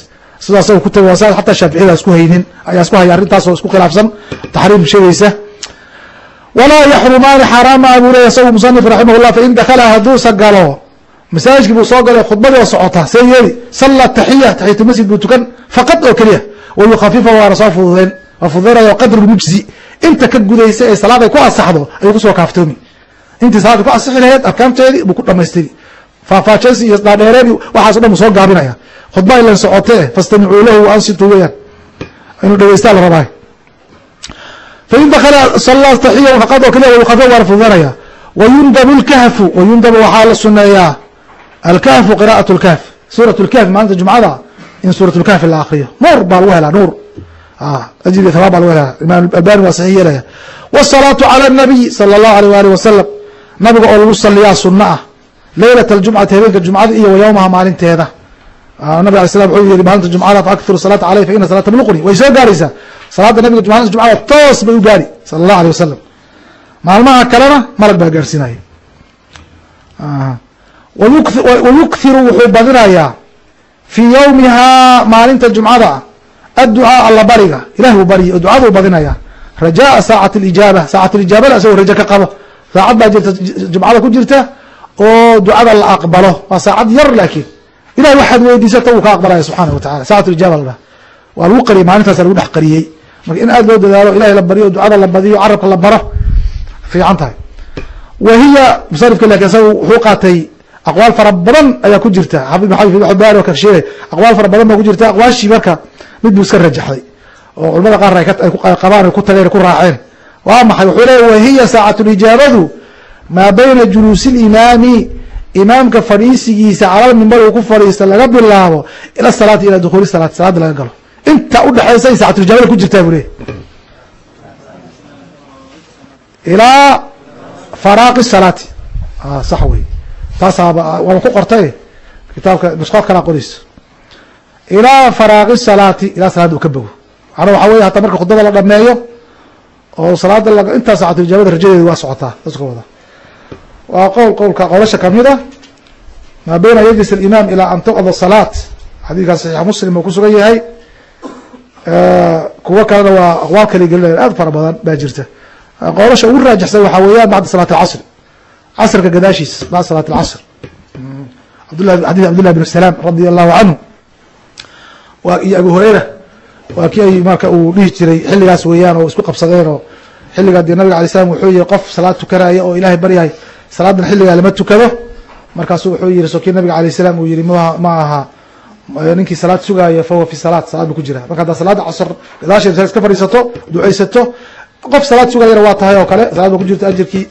sidaas ku tag sa xataa shaaficiyada isku haynin. Ayaa isku haya arrintaasoo isku khilaafsan. Taxriim sheegaysa. Walaa yaxrumaani xaaraan maa buu leeya isagu musanif raximah llah fain dakala hadduusa galo masaajidkii buu soo galay khudbadii oo socota see yeeli salla taxiya taxiyatu masjid buu tukan faqad oo keliya wayukhafifa waana soo fududeen. Waa fududeynaya qadru mujzi. Inta ka gudaysa ee salaad ay ku asaxdo ayuu ku soo kaaftoomi. Intii salaada ku asixi laheyd arkaanteedii buu ku dhamaystiri faafaajeesi iyo dhaadheereen waxaaso dhan soo gaabinaya. Khudba ilan socotee fastamicuu lahu ansitu weyaan inuu dhegeystaa la rabaa fain dakala sala taxiya faqad oo kaliya wayukhafifa waana fududeynaya wayundabu lkahfu wayundabu waxaa la suneeyaa alkahfu qira'at lkahf suurat lkahf maalinta jumcada in suurat lkahfi la akriyo nuur baa lagu helaa nuur. Ajri thawaab baa lagu helaa. Imaam albani waa saxiix yeelaya wsalaatu cala nabiy sala allahu aleyh waalih wasalam nabiga oo lagu saliyaa sunno ah leylat aljumcati habeenka jumcada iyo wa yowmaha maalinteeda nabig alay slam wuxuu yihi maalinta jumcada faakhiru salaata caleyh fa ina salaata bluqni way soo gaaraysaa. Salaada nabiga maalinta jumcada toos bay u gaari sala allahu aleyh wasalam maalmaha kalena malag baa gaarsiinaya. Wayukthiru wuxuu badinayaa fii yowmihaa maalinta jumcada adducaa alla bariga. Ilah buu barya oo ducaduu badinaya rajaaa saacat lijaaba saacat lijaabada isagoo rajo ka qabo saacad baa jirta jumcada ku jirta oo ducada la aqbalo waa saacad yar laakiin ilahay waxaad weydiisata wuu ka aqbalaya subxaana watacala saacatu dhaha waa lagu qariyay maalintaasa lagu dhex qariyey. Marka in aad loo dadaalo ilahay la baryo ducada la badiyo carabka la baro fiican tahay. Wa hiya musanifka laakiin isaga wuxuu qaatay aqwaal fara badan ayaa ku jirta. Xubari oo kasheegay aqwaal fara badan baa ku jirta. Aqwaashii marka mid buu iska rajaxday oo culamada qaar ay qabaan ku tageen ku raaceen. Waa maxay? Wuxuu leeya wahiya saacatulijaabadu maa bayna juluusi limaami imaamka fadhiisigiisa calal mimbar uu ku fadhiisto laga bilaabo ila salaati ilaa dukuuli salaati salaada laga galo. Inta udhexaysa ay saacatulijaabada ku jirtaa buu leey ilaa faraaqi salaati. Sax wey taasaaba waaba ku qortay. Kitaabka nusqaad kalaa qorayso. Ilaa faraaqi salaati ilaa salaada uu ka bogo. Macnaa waxaa wey hataa marka khudbada la dhameeyo oo salaada intaa saacatulijaabada rajadeedu waa socotaa daska wada waa qowl qowlka qowlasha ka mid a maa bayna yajlis alimaam ilaa an tuqda salaat xadiidkaas saxiixa muslim uu kusugan yahay. Kuwo kalena waa aqwaal kala gelinaya aad fara badan baa jirta. Qowlasha ugu raajixsan waxaa weeyaan bacda salaat alcasr casrka gadaashiis bacda salaat alcasr abdullah xadid cabdillah bn salaam radia allahu canhu iyo abu hureyra waa kii ay marka uu dhihi jiray xilligaas weeyaan oo isku qabsadeen oo xilligaa dee nabiga alay slam wuxuu yihi qof salaad tukanaya oo ilaahay baryahay salaadan xilligaa lama tukado. Markaasu wuxuu yihi so kii nabiga alayh salaam uu yihi ma aha ninkii salaad sugaaya fahuwa fi salaat salaad bu ku jira marka haddaa salaada casr gadaasheed iska fadhiisato ducaysato qof salaad sugayana waa tahay oo kale salaad ba ku jirta ajirkii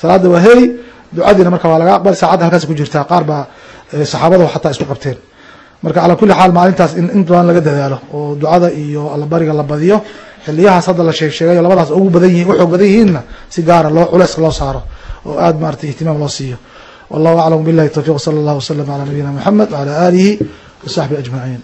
salaada waa heli ducadiina marka waa laga aqbal saacadda halkaas ku jirtaa qaar baa saxaabada xataa isku qabteen. Marka calaa kuli xaal maalintaas in badan laga dadaalo oo ducada iyo allabariga la badiyo xiliyahaas hadda la sheeg sheegayo labadaas ugu badan yihiin uxoog badan yihiinna si gaara loo culeyska loo saaro oo aad maratay ihtimaam loo siiyo. Wallahu aclam billahi tawfiq sala allah wasalam ala nabiyina moxamed wala alihi wasaxbihi ajmaciin